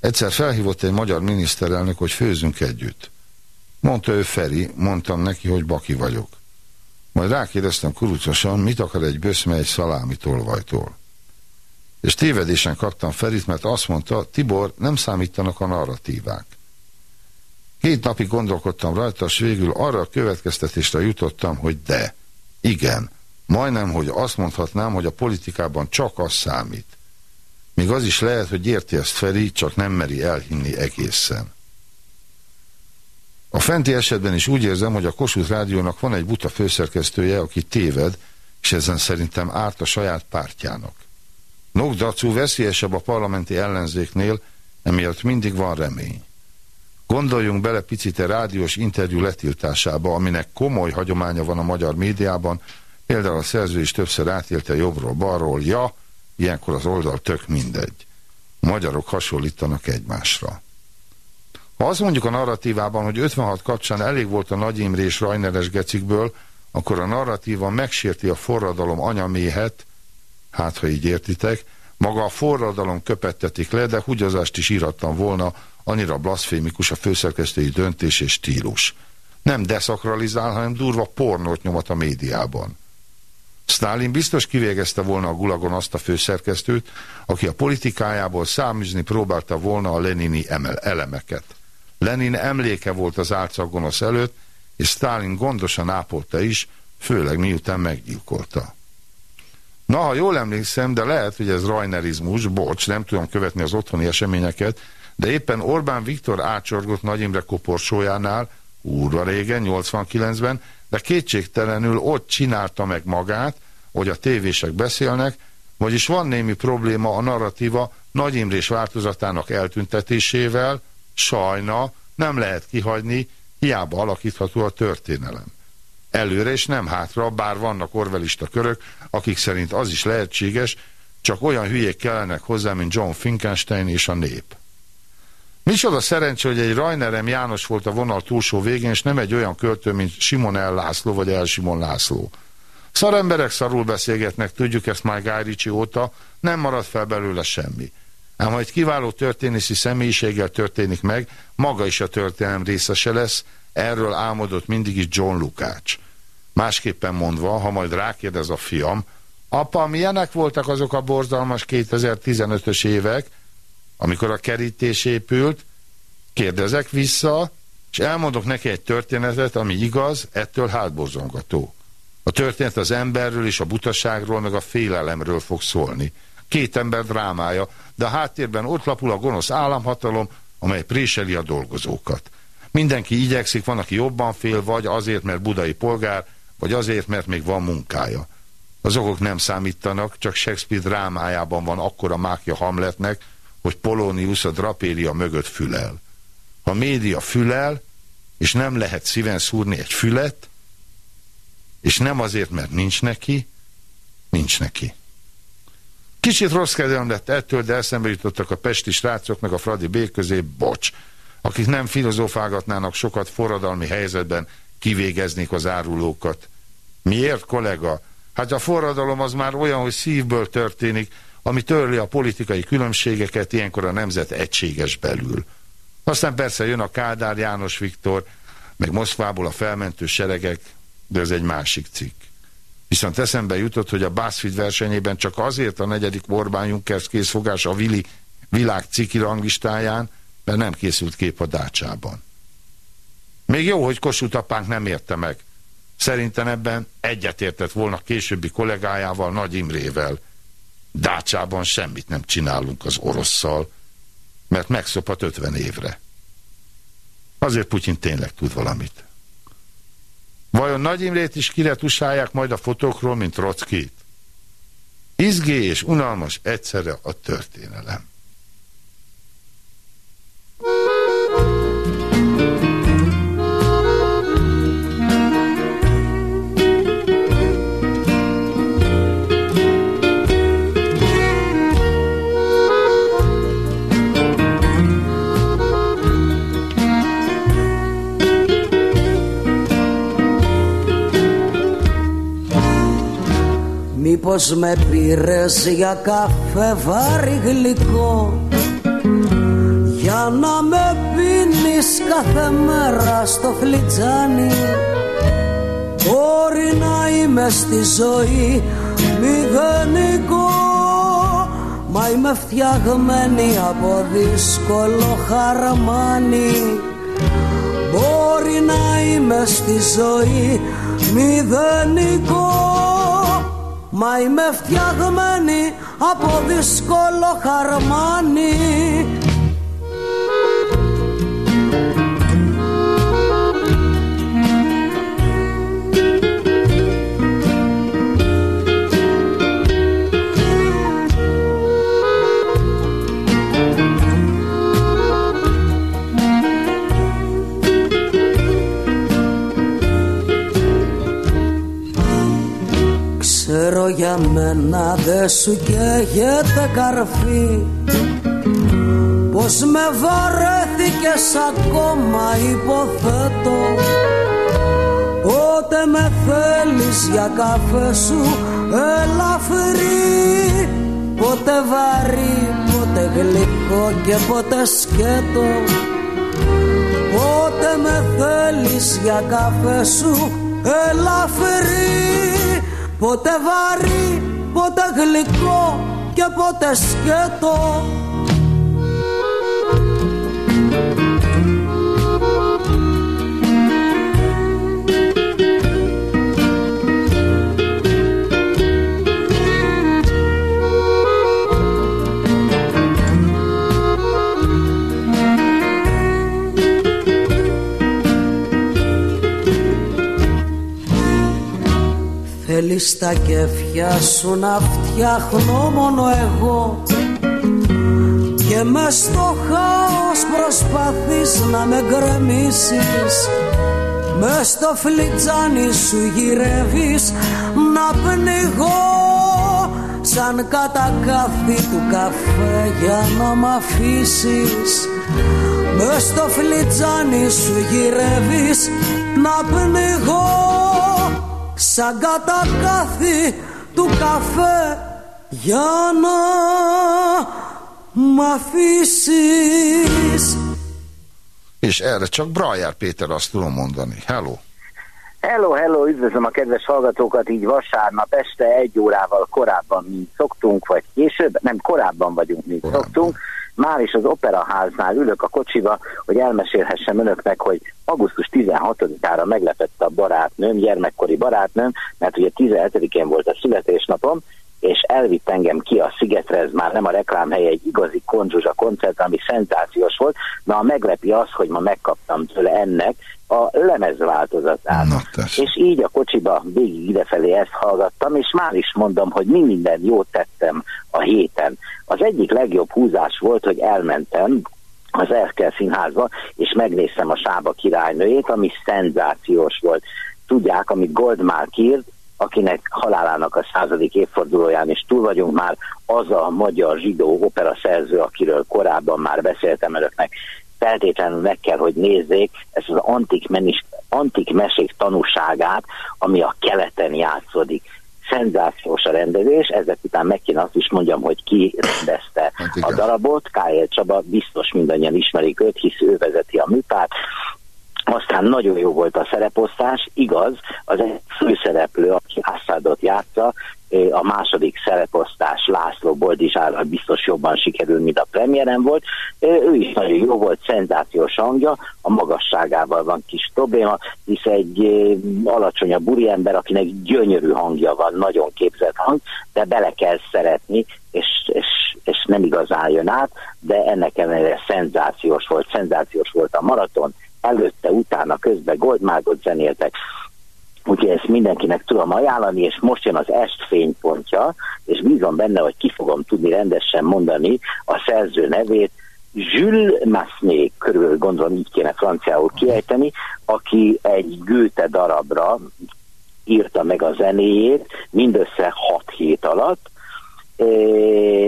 Egyszer felhívott egy magyar miniszterelnök, hogy főzünk együtt. Mondta ő Feri, mondtam neki, hogy Baki vagyok. Majd rákérdeztem kurucosan, mit akar egy böszme egy szalámi tolvajtól. És tévedésen kaptam Ferit, mert azt mondta, Tibor, nem számítanak a narratívák. Két napig gondolkodtam rajta, és végül arra a következtetésre jutottam, hogy de, igen, majdnem, hogy azt mondhatnám, hogy a politikában csak az számít. Még az is lehet, hogy érti ezt Feri, csak nem meri elhinni egészen. A fenti esetben is úgy érzem, hogy a Kossuth Rádiónak van egy buta főszerkesztője, aki téved, és ezen szerintem árt a saját pártjának. Nogdacú veszélyesebb a parlamenti ellenzéknél, emiatt mindig van remény. Gondoljunk bele picit a rádiós interjú letiltásába, aminek komoly hagyománya van a magyar médiában, például a szerző is többször átélte jobbról, balról, ja, ilyenkor az oldal tök mindegy. A magyarok hasonlítanak egymásra. Ha azt mondjuk a narratívában, hogy 56 kapcsán elég volt a Nagy Imre és Rajneres gecikből, akkor a narratíva megsérti a forradalom anyaméhet, hát ha így értitek, maga a forradalom köpettetik le, de húgyazást is írattam volna, annyira blaszfémikus a főszerkesztői döntés és stílus. Nem deszakralizál, hanem durva pornót nyomat a médiában. Stalin biztos kivégezte volna a gulagon azt a főszerkesztőt, aki a politikájából száműzni próbálta volna a lenini elemeket. Lenin emléke volt az álcagonosz előtt, és Stalin gondosan ápolta is, főleg miután meggyilkolta. Na, ha jól emlékszem, de lehet, hogy ez rajnerizmus, bocs, nem tudom követni az otthoni eseményeket, de éppen Orbán Viktor ácsorgott Nagy Imre koporsójánál, úrva régen, 89-ben, de kétségtelenül ott csinálta meg magát, hogy a tévések beszélnek, vagyis van némi probléma a narratíva Nagy Imrés változatának eltüntetésével, sajna, nem lehet kihagyni, hiába alakítható a történelem. Előre és nem hátra, bár vannak orvelista körök, akik szerint az is lehetséges, csak olyan hülyék kellenek hozzá, mint John Finkenstein és a nép. Micsoda szerencsé, hogy egy Rajnerem János volt a vonal túlsó végén, és nem egy olyan költő, mint Simon El László vagy El Simon László. Szaremberek szarul beszélgetnek, tudjuk ezt már Guy Ritchie óta, nem marad fel belőle semmi. Ám ha egy kiváló történészi személyiséggel történik meg, maga is a történelem részese lesz, erről álmodott mindig is John Lukács. Másképpen mondva, ha majd rákérdez a fiam, apa, milyenek voltak azok a borzalmas 2015-ös évek, amikor a kerítés épült, kérdezek vissza, és elmondok neki egy történetet, ami igaz, ettől hátborzongató. A történet az emberről és a butaságról, meg a félelemről fog szólni. Két ember drámája, de a háttérben ott lapul a gonosz államhatalom, amely préseli a dolgozókat. Mindenki igyekszik, van, aki jobban fél, vagy azért, mert budai polgár, vagy azért, mert még van munkája. Az okok nem számítanak, csak Shakespeare drámájában van akkora mákja Hamletnek, hogy Polonius a drapéria mögött fülel. Ha média fülel, és nem lehet szíven szúrni egy fület, és nem azért, mert nincs neki, nincs neki. Kicsit rossz kedvem lett ettől, de eszembe jutottak a pesti srácok meg a Fradi B közé, bocs, akik nem filozófálgatnának sokat forradalmi helyzetben, kivégeznék az árulókat. Miért, kollega? Hát a forradalom az már olyan, hogy szívből történik, ami törli a politikai különbségeket, ilyenkor a nemzet egységes belül. Aztán persze jön a Kádár János Viktor, meg Moszkvából a felmentő seregek, de ez egy másik cikk. Viszont eszembe jutott, hogy a BuzzFeed versenyében csak azért a negyedik Orbán Junkers készfogás a Vili világ ciki ranglistáján, mert nem készült kép a dácsában. Még jó, hogy Kossuth apánk nem érte meg. Szerintem ebben egyetértett volna későbbi kollégájával, Nagy Imrével. Dácsában semmit nem csinálunk az orosszal, mert megszopat 50 évre. Azért Putyin tényleg tud valamit. Vajon Nagy Imrét is kiretusálják majd a fotókról, mint Trockit? Izgé és unalmas egyszerre a történelem. Μήπως με πήρες για καφέ βάρη γλυκό; Για να με πίνεις κάθε μέρα στο φλιτζάνι; Μπορεί να είμαι στη ζωή μηδενικό Μα είμαι φτιαγμένη από δύσκολο χαρμάνι. Μπορεί να είμαι στη ζωή μηδενικό Μα είμαι φτιαγμένη από δύσκολο χαρμάνι για μένα δε σου καίγεται καρφί. Πως με βαρέθηκες ακόμα υποθέτω. Πότε με θέλεις για καφέ σου ελαφρύ Πότε βαρύ, πότε γλυκό και πότε σκέτο. Πότε με θέλεις για καφέ σου ελαφρύ Πότε βαρύ, πότε γλυκό και πότε σκέτο Θέλεις τα κεφιά σου να φτιάχνω μόνο εγώ. Και μες στο χάος προσπαθείς να με γκρεμίσεις. Μες στο φλιτζάνι σου γυρεύεις να πνιγώ. Σαν κατακάθι του καφέ για να μ' αφήσεις. Μες στο φλιτζάνι σου γυρεύεις να πνιγώ σαν κατακάθι του καφέ για να μ' αφήσεις És erre csak Brajer Péter azt tudom mondani. Hello! Hello, hello, üdvözlöm a kedves hallgatókat, így vasárnap este egy órával korábban, mint szoktunk, vagy később, nem korábban vagyunk, mint korábban. szoktunk. már is az operaháznál ülök a kocsiba, hogy elmesélhessem önöknek, hogy augusztus 16-ára meglepett a barátnőm, gyermekkori barátnőm, mert ugye 17-én volt a születésnapom, és elvitt engem ki a szigetre, ez már nem a reklámhely, egy igazi konzsuzsa koncert, ami szenzációs volt. Na a meglepi az, hogy ma megkaptam tőle ennek a lemezváltozatát. És így a kocsiba végig idefelé ezt hallgattam, és már is mondom, hogy mi minden jót tettem a héten. Az egyik legjobb húzás volt, hogy elmentem az Erkel színházba, és megnéztem a Sába királynőjét, ami szenzációs volt. Tudják, amit Goldmark írt, akinek halálának a századik évfordulóján is túl vagyunk már, az a magyar zsidó opera szerző, akiről korábban már beszéltem önöknek, feltétlenül meg kell, hogy nézzék ezt az antik, menis, antik mesék tanúságát, ami a keleten játszódik. Szenzációs a rendezés, ezek után meg kéne azt is mondjam, hogy ki rendezte hát a darabot. K.L. Csaba, biztos mindannyian ismerik őt, hisz ő vezeti a műpát, aztán nagyon jó volt a szereposztás, igaz, az egy főszereplő, aki Assadot játsza, a második szereposztás László Boldizsára biztos jobban sikerül, mint a premiéren volt. Ő is nagyon jó volt, szenzációs hangja, a magasságával van kis probléma, hisz egy alacsonyabb úriember, akinek gyönyörű hangja van, nagyon képzett hang, de bele kell szeretni, és, és, és nem igazán jön át, de ennek ellenére szenzációs volt, szenzációs volt a maraton, előtte, utána, közben Goldmágot zenéltek, Úgyhogy ezt mindenkinek tudom ajánlani, és most jön az est fénypontja, és bízom benne, hogy ki fogom tudni rendesen mondani a szerző nevét, Jules Massenet, körülbelül gondolom így kéne franciául kiejteni, aki egy Goethe darabra írta meg a zenéjét, mindössze hat hét alatt,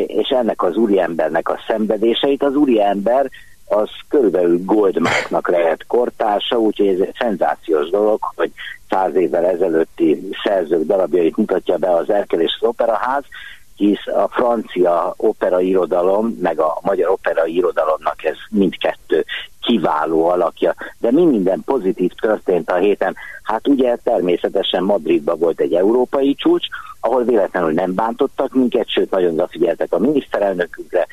és ennek az úriembernek a szenvedéseit. Az úriember az körülbelül Goldmarknak lehet kortársa, úgyhogy ez egy szenzációs dolog, hogy száz évvel ezelőtti szerzők darabjait mutatja be az Erkel és az Operaház, hisz a francia operairodalom, meg a magyar operairodalomnak ez mindkettő kiváló alakja. De mi minden pozitív történt a héten? Hát ugye természetesen Madridban volt egy európai csúcs, ahol véletlenül nem bántottak minket, sőt nagyon odafigyeltek a miniszterelnökünkre,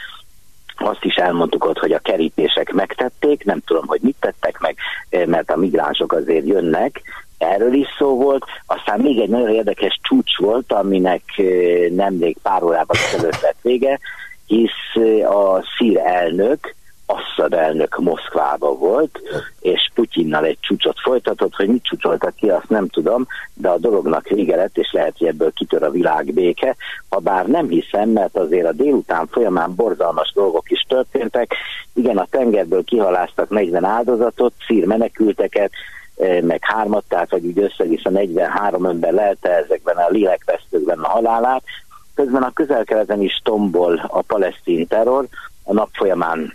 azt is elmondtuk ott, hogy a kerítések megtették, nem tudom, hogy mit tettek meg, eh, mert a migránsok azért jönnek, erről is szó volt. Aztán még egy nagyon érdekes csúcs volt, aminek eh, nemrég pár órával ezelőtt lett vége, hisz eh, a szír elnök Assad elnök Moszkvába volt, és Putyinnal egy csúcsot folytatott, hogy mit csúcsoltak ki, azt nem tudom, de a dolognak vége lett, és lehet, hogy ebből kitör a világbéke, ha bár nem hiszem, mert azért a délután folyamán borzalmas dolgok is történtek. Igen, a tengerből kihaláztak 40 áldozatot, szír menekülteket, eh, meg hármat, tehát hogy úgy össze-vissza 43 ember lelte ezekben a lélekvesztőkben a halálát. Közben a közel is tombol a palesztin terror, a nap folyamán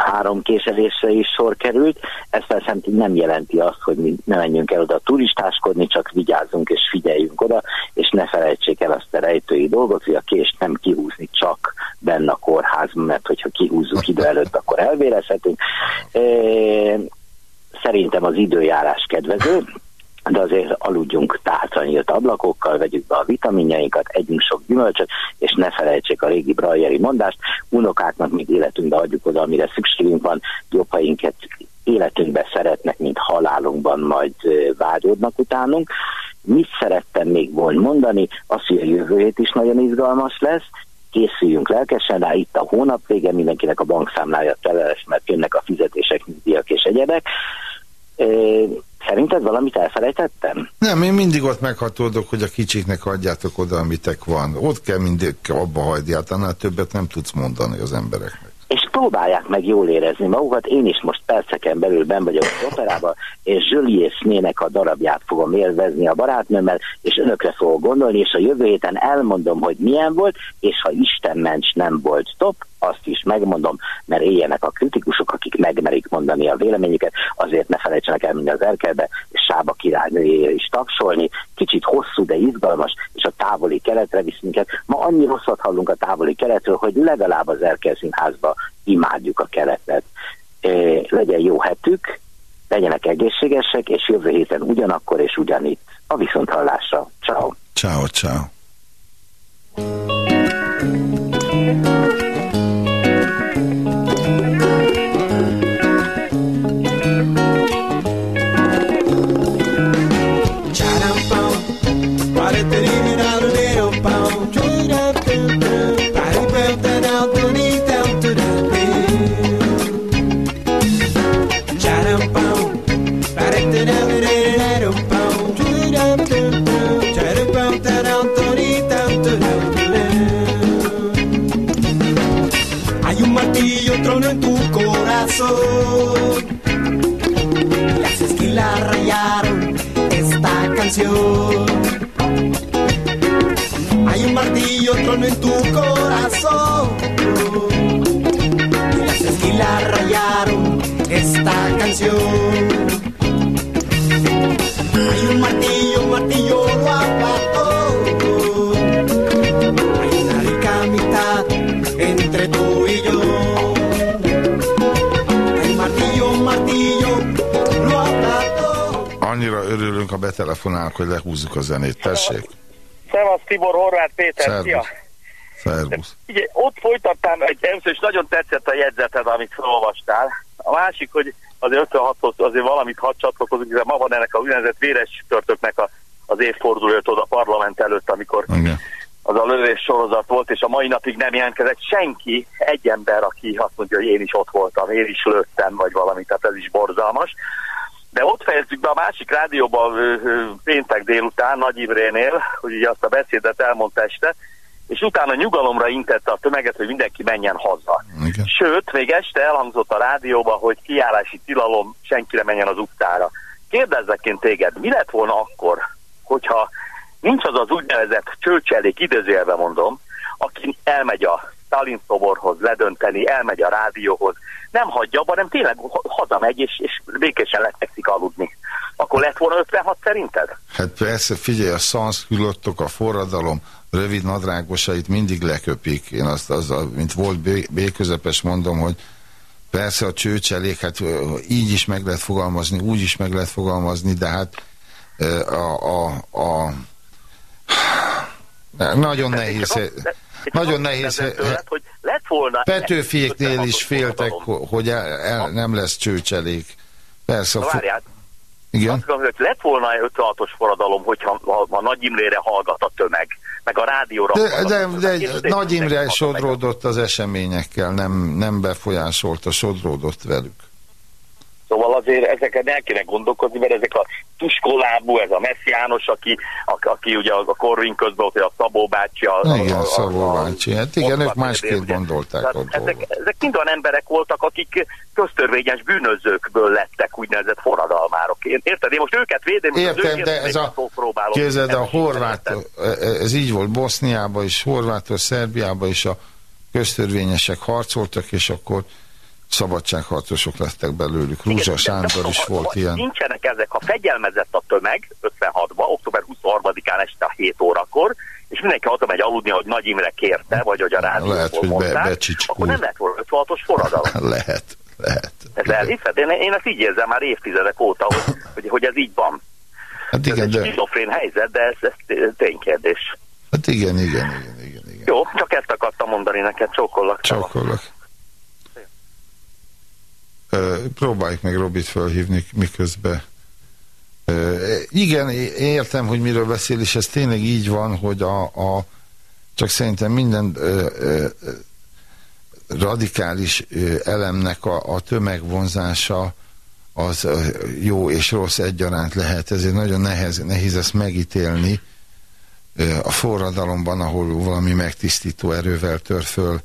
három késelésre is sor került. Ez persze nem jelenti azt, hogy mi ne menjünk el oda turistáskodni, csak vigyázzunk és figyeljünk oda, és ne felejtsék el azt a rejtői dolgot, hogy a kést nem kihúzni csak benne a kórházban, mert hogyha kihúzzuk idő előtt, akkor elvérezhetünk. Szerintem az időjárás kedvező, de azért aludjunk tárca nyílt ablakokkal, vegyük be a vitaminjainkat, együnk sok gyümölcsöt, és ne felejtsék a régi brajeri mondást, unokáknak még életünkbe adjuk oda, amire szükségünk van, jobbainket életünkbe szeretnek, mint halálunkban majd vágyódnak utánunk. Mit szerettem még volna mondani? Azt, hogy a jövő hét is nagyon izgalmas lesz, készüljünk lelkesen rá, itt a hónap vége, mindenkinek a bankszámlája teles, mert jönnek a fizetések, nyugdíjak és egyebek. Szerinted valamit elfelejtettem? Nem, én mindig ott meghatódok, hogy a kicsiknek adjátok oda, amitek van. Ott kell mindig abba hagyját, annál többet nem tudsz mondani az embereknek és próbálják meg jól érezni magukat. Én is most perceken belül ben vagyok az operában, és Julius Nének a darabját fogom élvezni a barátnőmmel, és önökre fogok gondolni, és a jövő héten elmondom, hogy milyen volt, és ha Isten ments nem volt top, azt is megmondom, mert éljenek a kritikusok, akik megmerik mondani a véleményüket, azért ne felejtsenek el mind az erkelbe, Sába királynőjére is tapsolni. Kicsit hosszú, de izgalmas, és a távoli keletre visz minket. Ma annyi rosszat hallunk a távoli keletről, hogy legalább az Erkel színházba imádjuk a keletet. E, legyen jó hetük, legyenek egészségesek, és jövő héten ugyanakkor és ugyanitt. A viszonthallásra. Ciao. Ciao, ciao. Esta canción. Hay un martillo trono en tu corazón. Y las esquilas rayaron esta canción. Hay un martillo, martillo lo apató. Hay una rica mitad entre tú annyira örülünk, ha betelefonálnak, hogy lehúzzuk a zenét. Tessék. Szevasz Tibor, Horváth Péter, Szervusz. szia! Szervusz. Ugye, ott folytattam, egy, is nagyon tetszett a jegyzeted, amit felolvastál. A másik, hogy azért 56-hoz azért valamit hadd csatlakozunk, hiszen ma van ennek a úgynevezett véres törtöknek a, az évfordulót oda a parlament előtt, amikor Igen. az a lövés sorozat volt, és a mai napig nem jelentkezett senki, egy ember, aki azt mondja, hogy én is ott voltam, én is lőttem, vagy valamit, tehát ez is borzalmas. De ott fejezzük be a másik rádióban péntek délután, Nagy Ibrénél, hogy ugye azt a beszédet elmondta este, és utána nyugalomra intette a tömeget, hogy mindenki menjen haza. Igen. Sőt, még este elhangzott a rádióban, hogy kiállási tilalom, senkire menjen az utcára. Kérdezzek én téged, mi lett volna akkor, hogyha nincs az az úgynevezett csőcselék, idézőjelben mondom, aki elmegy a Stalin szoborhoz ledönteni, elmegy a rádióhoz, nem hagyja abba, hanem tényleg hazamegy, és, és békésen letekszik aludni. Akkor lett volna 56 szerinted? Hát persze, figyelj, a szanszkülottok, a forradalom, rövid nadrágosait mindig leköpik. Én azt, az, mint volt béközepes, mondom, hogy persze a csőcselék, hát így is meg lehet fogalmazni, úgy is meg lehet fogalmazni, de hát a, a, a nagyon nehéz. Nagyon nehéz. Tőled, hogy lett volna Petőfiéknél is féltek, hogy el, el, nem lesz csőcselék. Persze. Na, várját. Igen? Azt gondolom, hogy lett volna 56-os forradalom, hogyha a, a Nagy Imrére hallgat a tömeg, meg a rádióra De, de, de, de Nagy Imre sodródott az eseményekkel, nem, nem befolyásolta, sodródott velük. Szóval azért ezeket el kéne gondolkozni, mert ezek a tuskolábú, ez a Messziános, aki, aki, aki ugye a Korvin közben ott, a Szabó bácsi. A, igen, a, a, Szabó bácsi. Hát igen, ők másképp gondolták a ezek, ezek mind olyan emberek voltak, akik köztörvényes bűnözőkből lettek úgynevezett forradalmárok. Érted? Én most őket védem, Értem, de ez a, képzeld, a horvát, ez így volt Boszniában is, Horvátos, Szerbiában is a köztörvényesek harcoltak, és akkor szabadságharcosok lettek belőlük. Rúzsa Igen, Sándor de- is ha- volt ilyen. Nincsenek ezek, ha fegyelmezett a tömeg 56-ban, október 23-án este a 7 órakor, és mindenki haza megy aludni, hogy Nagy Imre kérte, vagy hogy a rádióból Lehet, hogy be- mondták, becsicskul. akkor nem lett volna 56-os forradalom. Lehet, lehet. Ez elhiszed? Én, én ezt így érzem már évtizedek óta, hogy, hogy, hogy ez így van. Hát Ez igen, egy de, skizofrén helyzet, de ez, ez ténykérdés. hát igen, igen, igen, igen, igen. Jó, csak ezt akartam mondani neked, csókollak. Csókollak. Ö, Próbáljuk meg Robit felhívni miközben. Igen, értem, hogy miről beszél, és ez tényleg így van, hogy a, a csak szerintem minden ö, ö, radikális elemnek a, a tömegvonzása az jó és rossz egyaránt lehet, ezért nagyon nehez, nehéz ezt megítélni a forradalomban, ahol valami megtisztító erővel tör föl,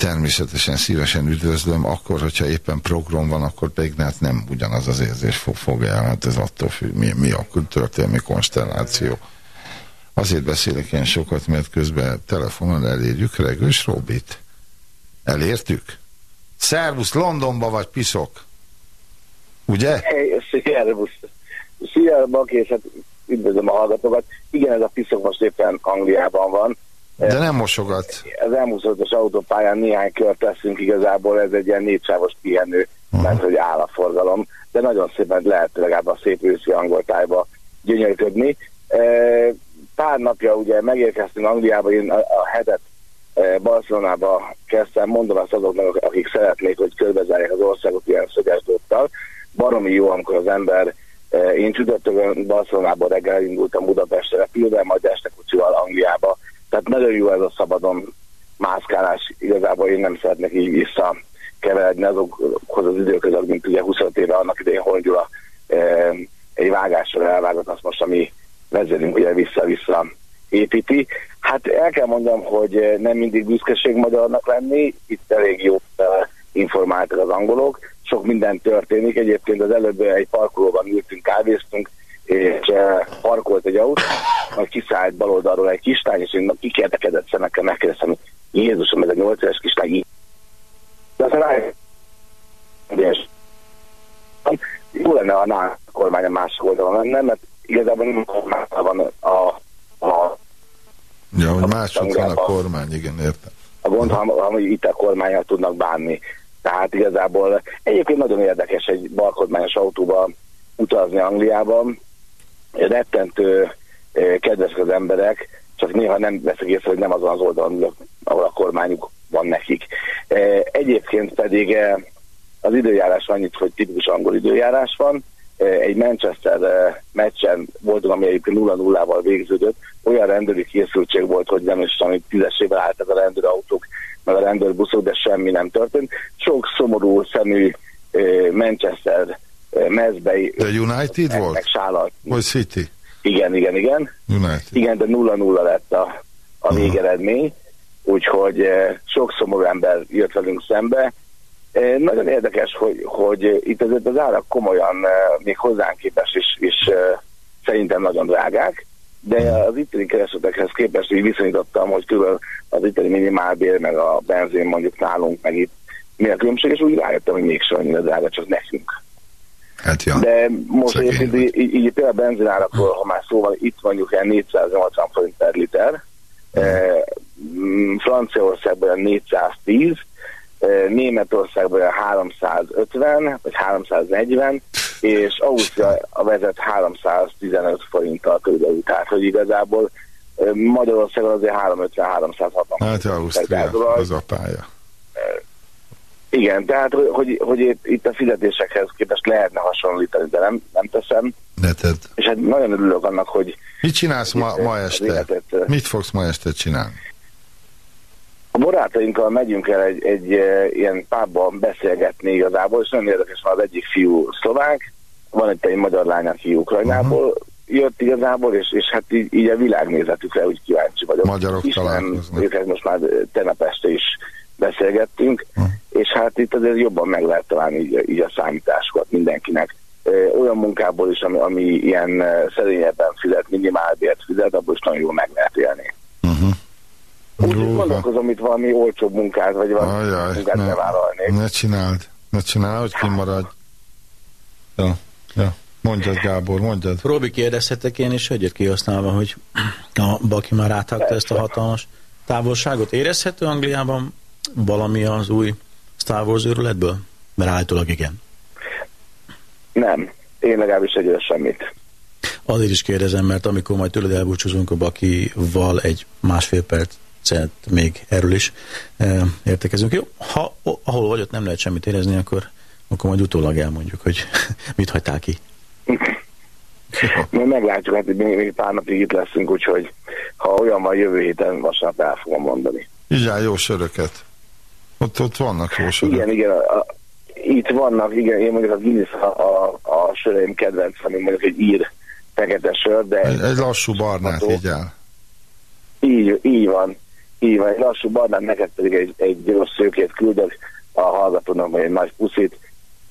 természetesen szívesen üdvözlöm, akkor, hogyha éppen program van, akkor pedig hát nem ugyanaz az érzés fog, fog el, hát ez attól függ, mi, mi a történelmi konstelláció. Azért beszélek ilyen sokat, mert közben telefonon elérjük Regős Robit. Elértük? Szervusz, Londonba vagy piszok? Ugye? Hey, szervusz. Szia, Baki, és hát üdvözlöm a hallgatókat. Igen, ez a piszok most éppen Angliában van. De nem mosogat. Az elmúszoltos autópályán néhány kört teszünk igazából, ez egy ilyen négysávos pihenő, mert hogy áll a forgalom, de nagyon szépen lehet legalább a szép őszi angol tájba gyönyörködni. E, Pár napja ugye megérkeztünk Angliába, én a, hetet e, Barcelonába kezdtem, mondom azt azoknak, akik szeretnék, hogy körbezárják az országot ilyen szöges dróttal. Baromi jó, amikor az ember e, én csütörtökön Barcelonába reggel indultam Budapestre repülve, majd este kocsival Angliába. Tehát nagyon jó ez a szabadon mászkálás. Igazából én nem szeretnék így vissza keveredni azokhoz az időközök, mint ugye 25 éve annak idején Hongyula e, egy vágással elvágott, azt most a mi vezérünk ugye vissza-vissza építi. Hát el kell mondjam, hogy nem mindig büszkeség magyarnak lenni, itt elég jó eh, informáltak az angolok, sok minden történik, egyébként az előbb egy parkolóban ültünk, kávéztunk, és eh, parkolt egy autó, majd kiszállt bal oldalról egy kislány, és én kikérdekedett szemekkel megkérdeztem, hogy Jézusom, ez a 8 éves kislány így. De aztán rájött, és jó lenne, ha a kormány a másik oldalon lenne, mert igazából nem a van a, a, Ja, hogy másod van a kormány, igen, értem. a gond, ha, ha itt a kormányal tudnak bánni. Tehát igazából egyébként nagyon érdekes egy balkormányos autóba utazni Angliában. Rettentő kedvesek az emberek, csak néha nem veszek észre, hogy nem azon az oldalon ahol a kormányuk van nekik. Egyébként pedig az időjárás annyit, hogy tipikus angol időjárás van. Egy Manchester meccsen voltunk, ami egyébként 0-0-val végződött. Olyan rendőri készültség volt, hogy nem is tudom, hogy tízesével álltak a rendőrautók, meg a rendőrbuszok, de semmi nem történt. Sok szomorú szemű Manchester mezbei De United volt? meg. Vagy City? Igen, igen, igen. United. Igen, de 0-0 lett a, a végeredmény, úgyhogy eh, sok szomorú ember jött velünk szembe. Eh, Nagyon érdekes, hogy, hogy itt azért az árak komolyan, eh, még hozzánk képest is, is szerintem nagyon drágák, de az itteni keresetekhez képest így viszonyítottam, hogy kb. az itteni minimálbér, meg a benzin mondjuk nálunk, meg itt mi a különbség, és úgy rájöttem, hogy mégsem annyira drága, csak nekünk. Hát ja. De most egyébként így, így, így például a benzinárakról, ha már szó van, itt mondjuk ilyen 480 forint per liter, eh, mm, Franciaországban olyan 410, eh, Németországban olyan 350 vagy 340, és Ausztria a vezet 315 forinttal körülbelül. Tehát, hogy igazából eh, Magyarországon azért 350-360 Hát Ausztria, az a pálya. Igen, tehát hogy, hogy, itt- a fizetésekhez képest lehetne hasonlítani, de nem, nem teszem. De te, És hát nagyon örülök annak, hogy mit csinálsz ma, ma este? életet, Mit fogsz ma este csinálni? a barátainkkal megyünk el egy, egy ilyen pubban beszélgetni igazából, és nagyon érdekes, van az egyik fiú szlovák, van itt egy magyar lány, aki Ukrajnából uh-huh. jött igazából, és, és hát így, így a világnézetükre úgy kíváncsi vagyok. Magyarok Ismerem találkoznak. őket most már tegnap este is beszélgettünk, uh-huh. és hát itt azért jobban meg lehet találni így, így a számításokat mindenkinek. Ö, Olyan munkából is, ami, ami ilyen szerényebben fizet, minimálbért fizet, abból is nagyon jól meg lehet élni. Uh-huh. Úgy gondolkozom itt valami olcsóbb munkát, vagy valami Ajaj, munkát ne, bevállalnék. ne csináld, ne csináld, hogy kimaradj. Ja, ja. Mondjad, Gábor, mondjad. Robi, kérdezhetek én is egyet kihasználva, hogy a Baki már áthágta ezt a hatalmas távolságot. Érezhető Angliában valami az új Star Wars őrületből? Mert állítólag igen. Nem, én legalábbis egyre semmit. Azért is kérdezem, mert amikor majd tőled elbúcsúzunk a Bakival egy másfél percet még erről is e, értekezünk. Jó, ha ahol vagy ott nem lehet semmit érezni, akkor, akkor majd utólag elmondjuk, hogy mit hagytál ki. Majd meglátjuk, hát még, még pár napig itt leszünk, úgyhogy ha olyan van jövő héten, vasárnap el fogom mondani. Igyál jó söröket. Ott, ott vannak jó sörök. Igen, igen, a, a, itt vannak, igen, én mondjuk a Guinness a, a, a söreim kedvenc, ami mondjuk egy ír fekete sör, de... Egy, egy lassú barnát igyál. Így, így van. Így van, egy lassú barnát, neked pedig egy, egy rossz szőkét küldök a hallgatónak, vagy egy nagy puszit.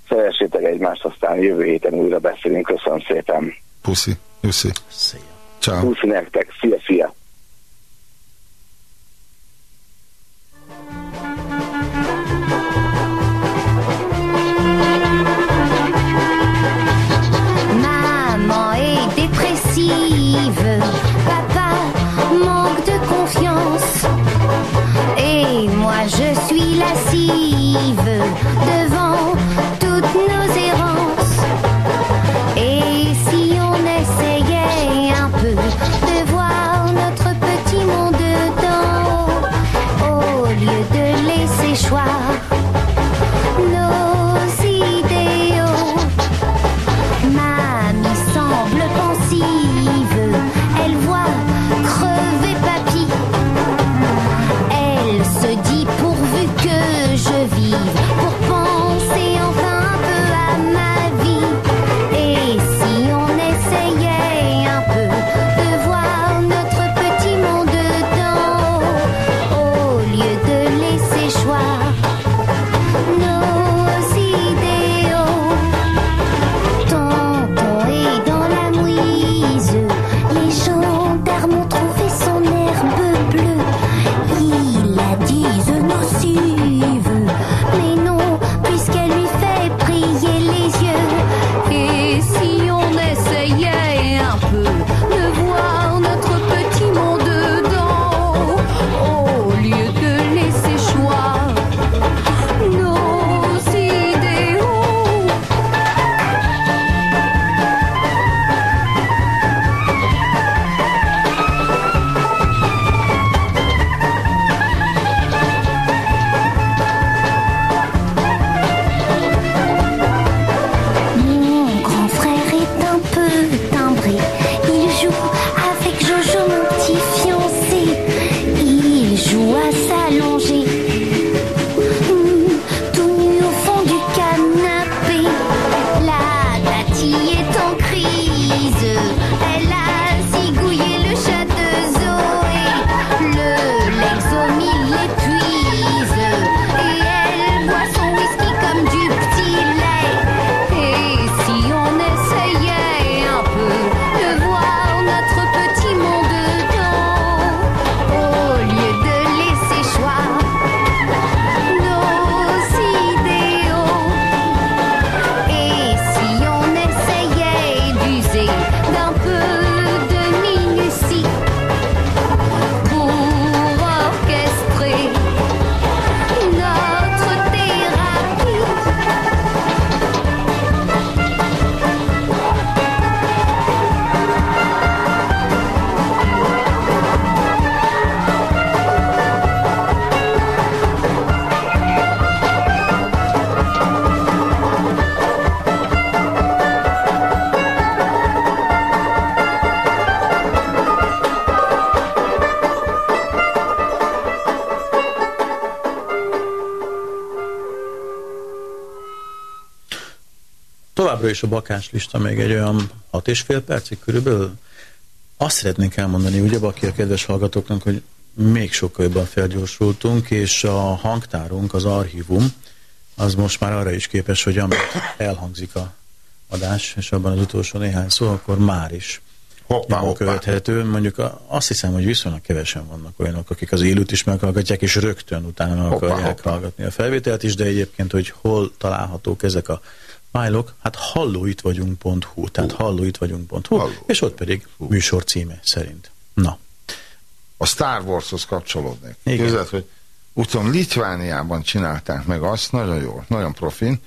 Szeressétek egymást, aztán jövő héten újra beszélünk. Köszönöm szépen. Puszi, Jussi. Szia. Ciao. Puszi nektek. Szia, szia. Is a bakás lista még egy olyan hat és fél percig körülbelül. Azt szeretnénk elmondani, ugye Baki a kedves hallgatóknak, hogy még sokkal jobban felgyorsultunk, és a hangtárunk, az archívum, az most már arra is képes, hogy amit elhangzik a adás, és abban az utolsó néhány szó, akkor már is Hoppá, hoppá. követhető. Mondjuk azt hiszem, hogy viszonylag kevesen vannak olyanok, akik az élőt is meghallgatják, és rögtön utána Hoppá, akarják hoppá. hallgatni a felvételt is, de egyébként, hogy hol találhatók ezek a fájlok, hát hallóitvagyunk.hu, tehát hallóitvagyunk.hu, Halló. és ott pedig műsor címe szerint. Na, A Star Warshoz kapcsolódnék. Igen. Képzeld, hogy uton Litvániában csinálták meg azt, nagyon jó, nagyon profin,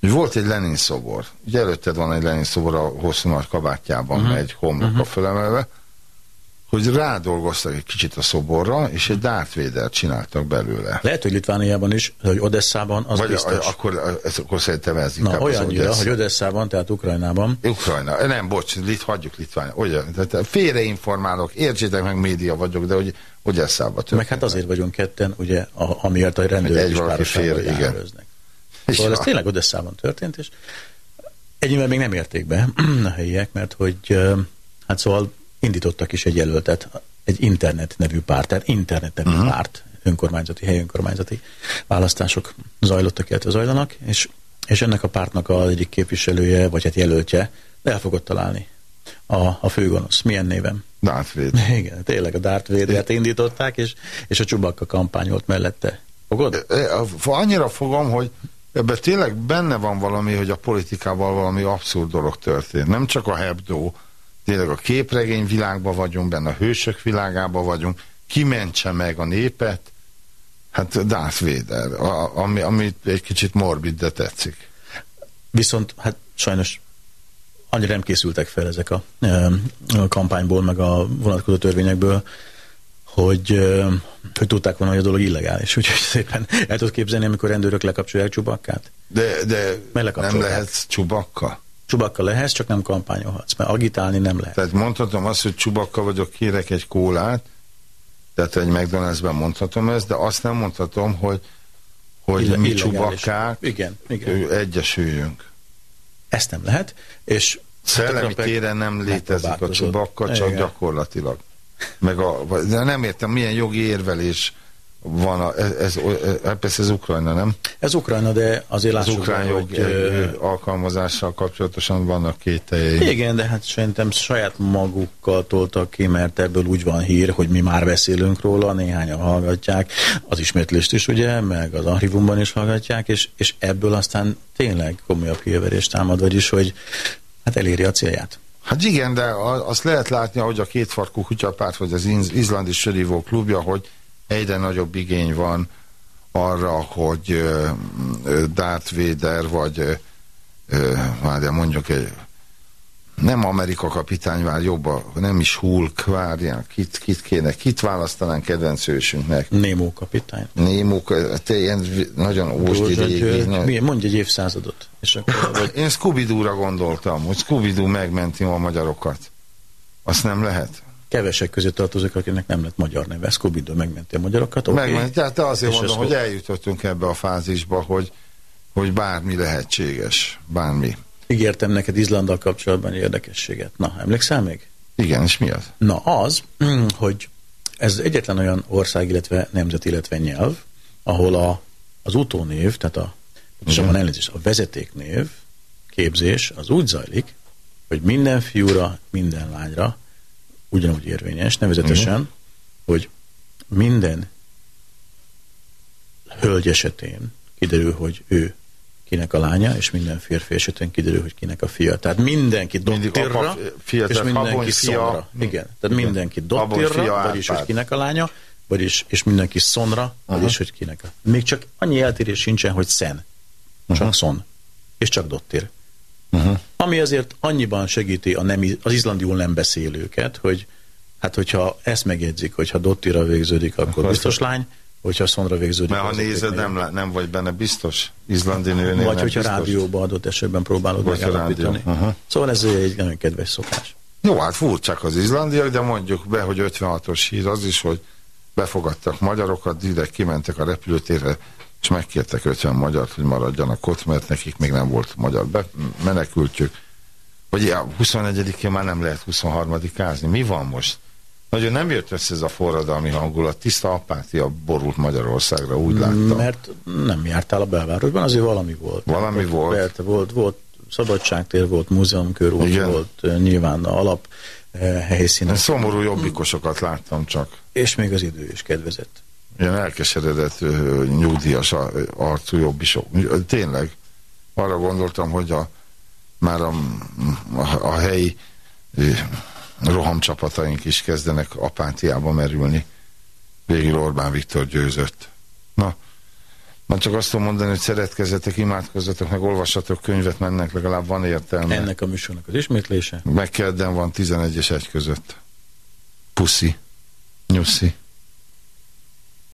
hogy volt egy Lenin szobor. Ugye előtted van egy Lenin szobor a hosszú nagy kabátjában, uh-huh. megy homlokra uh-huh. fölemelve, hogy rádolgoztak egy kicsit a szoborra, és egy Darth Vader csináltak belőle. lehet, hogy Litvániában is, hogy Odesszában az Vagy biztos. a, akkor, ez, akkor szerintem ez Na, olyannyira, Odessa. hogy Odesszában, tehát Ukrajnában, Ukrajna, nem, bocs, lit, hagyjuk Litvánia. Olyan, tehát félreinformálok, értsétek meg, média vagyok, de hogy Odesszába történt. meg hát azért vagyunk ketten, ugye, a, amiért a rendőrök egy is fél, igen. járőröznek. Szóval ez tényleg Odesszában történt, és ennyivel még nem érték be a helyiek, mert hogy hát szóval indítottak is egy jelöltet, egy internet nevű párt, tehát internet nevű Mhm. uh-huh. párt, önkormányzati, helyi önkormányzati választások zajlottak, illetve zajlanak, és, és ennek a pártnak az egyik képviselője, vagy hát jelöltje el fogott találni a, a főgonosz. Milyen névem? Darth Vader. Igen, tényleg a Darth Vader-t indították, és, és a Csubakka kampányolt mellette. Fogod? Annyira fogom, hogy ebben tényleg benne van valami, hogy a politikával valami abszurd dolog történt. Nem csak a Hebdo, tényleg a képregény világban vagyunk, benne a hősök világában vagyunk, kimentse meg a népet, hát Darth Vader, a, ami, ami egy kicsit morbid, de tetszik. Viszont hát sajnos annyira nem készültek fel ezek a, a kampányból, meg a vonatkozó törvényekből, hogy, hogy tudták volna, hogy a dolog illegális. Úgyhogy szépen el tudod képzelni, amikor rendőrök lekapcsolják Csubakkát? De, de nem lehet csubakka. Csubakka lehetsz, csak nem kampányolhatsz, mert agitálni nem lehet. Tehát mondhatom azt, hogy csubakka vagyok, kérek egy kólát, tehát egy McDonald'sben mondhatom ezt, de azt nem mondhatom, hogy, hogy Ille- mi csubakkák Igen, igen. egyesüljünk. Ezt nem lehet, és Szellemi Trump téren nem létezik a csubakka, csak Igen. gyakorlatilag. Meg a, de nem értem, milyen jogi érvelés van, a, ez, ez, ez, persze ez Ukrajna, nem? Ez Ukrajna, de azért Az lássuk ukrán be, jog hogy, alkalmazással kapcsolatosan vannak kételjei. Igen, de hát szerintem saját magukkal toltak ki, mert ebből úgy van hír, hogy mi már beszélünk róla, néhányan hallgatják, az ismétlést is ugye, meg az archívumban is hallgatják, és, és ebből aztán tényleg komolyabb hírverés támad, vagyis, hogy hát eléri a célját. Hát igen, de azt lehet látni, hogy a kétfarkú kutyapárt, vagy az izlandi sörívó klubja, hogy egyre nagyobb igény van arra, hogy Darth Vader, vagy várjál, mondjuk egy nem Amerika kapitány vár jobb, a, nem is Hulk, várjál, kit, kit kéne, kit választanánk kedvenc ősünknek? Némó kapitány. Némó, te ilyen nagyon ósdi régi. Nagyon- Mondj egy évszázadot. És akkor, vagy Én Scooby-Doo-ra gondoltam, hogy Scooby-Doo megmenti a magyarokat. Azt nem lehet? Kevesek közé tartozik, akinek nem lett magyar neve. scooby megmenti a magyarokat. Okay. Megmenti, tehát azért És mondom, hogy eljutottunk ebbe a fázisba, hogy, hogy bármi lehetséges, bármi. Ígértem neked Izlanddal kapcsolatban érdekességet. Na, emlékszel még? Igen, és mi az? Na, az, hogy ez egyetlen olyan ország, illetve nemzet, illetve nyelv, ahol a, az utónév, tehát a, pontosabban elnézést, a vezetéknév képzés az úgy zajlik, hogy minden fiúra, minden lányra ugyanúgy érvényes, nevezetesen, Igen. hogy minden hölgy esetén kiderül, hogy ő kinek a lánya, és minden férfi esetén kiderül, hogy kinek a fia. Tehát mindenki fia, és mindenki fia. szonra. Igen, tehát Igen. mindenki fia, vagyis hogy kinek a lánya, vagyis, és mindenki szonra, vagyis hogy kinek a... Még csak annyi eltérés sincsen, hogy szen. Csak szon. És csak dottir. Uh-huh. Ami azért annyiban segíti a nem, az izlandiul nem beszélőket, hogy hát hogyha ezt megjegyzik, hogyha dottira végződik, akkor, Akkor biztos lány, hogyha szonra végződik. Mert ha nézed, nem, lá- nem vagy benne biztos? Izlandi nőnél Vagy hogyha biztos. rádióba adott esetben próbálod Vagy megállapítani. aha. Szóval ez egy nagyon kedves szokás. Jó, hát furcsák az izlandiak, de mondjuk be, hogy 56-os hír az is, hogy befogadtak magyarokat, direkt kimentek a repülőtérre, és megkértek 50 magyart, hogy maradjanak ott, mert nekik még nem volt magyar be, menekültjük. Vagy ja, 21-én már nem lehet 23-ázni. Mi van most? Nagyon nem jött össze ez a forradalmi hangulat, tiszta apátia borult Magyarországra, úgy láttam. Mert nem jártál a belvárosban, azért valami volt. Valami volt. Persze, volt, volt szabadságtér, volt múzeumkörút, Igen. volt eh, nyilván a alap helyszínen. Szomorú jobbikosokat láttam csak. És még az idő is kedvezett. Ilyen elkeseredett, nyugdíjas arcú jobbisok. Tényleg, arra gondoltam, hogy a, már a, a, a helyi rohamcsapataink is kezdenek apátiába merülni. Végül Orbán Viktor győzött. Na, már csak azt tudom mondani, hogy szeretkezzetek, imádkozzatok, meg olvassatok könyvet, mennek legalább van értelme. Ennek a műsornak az ismétlése. Meg kedden van 11 és 1 között. Puszi. Nyuszi.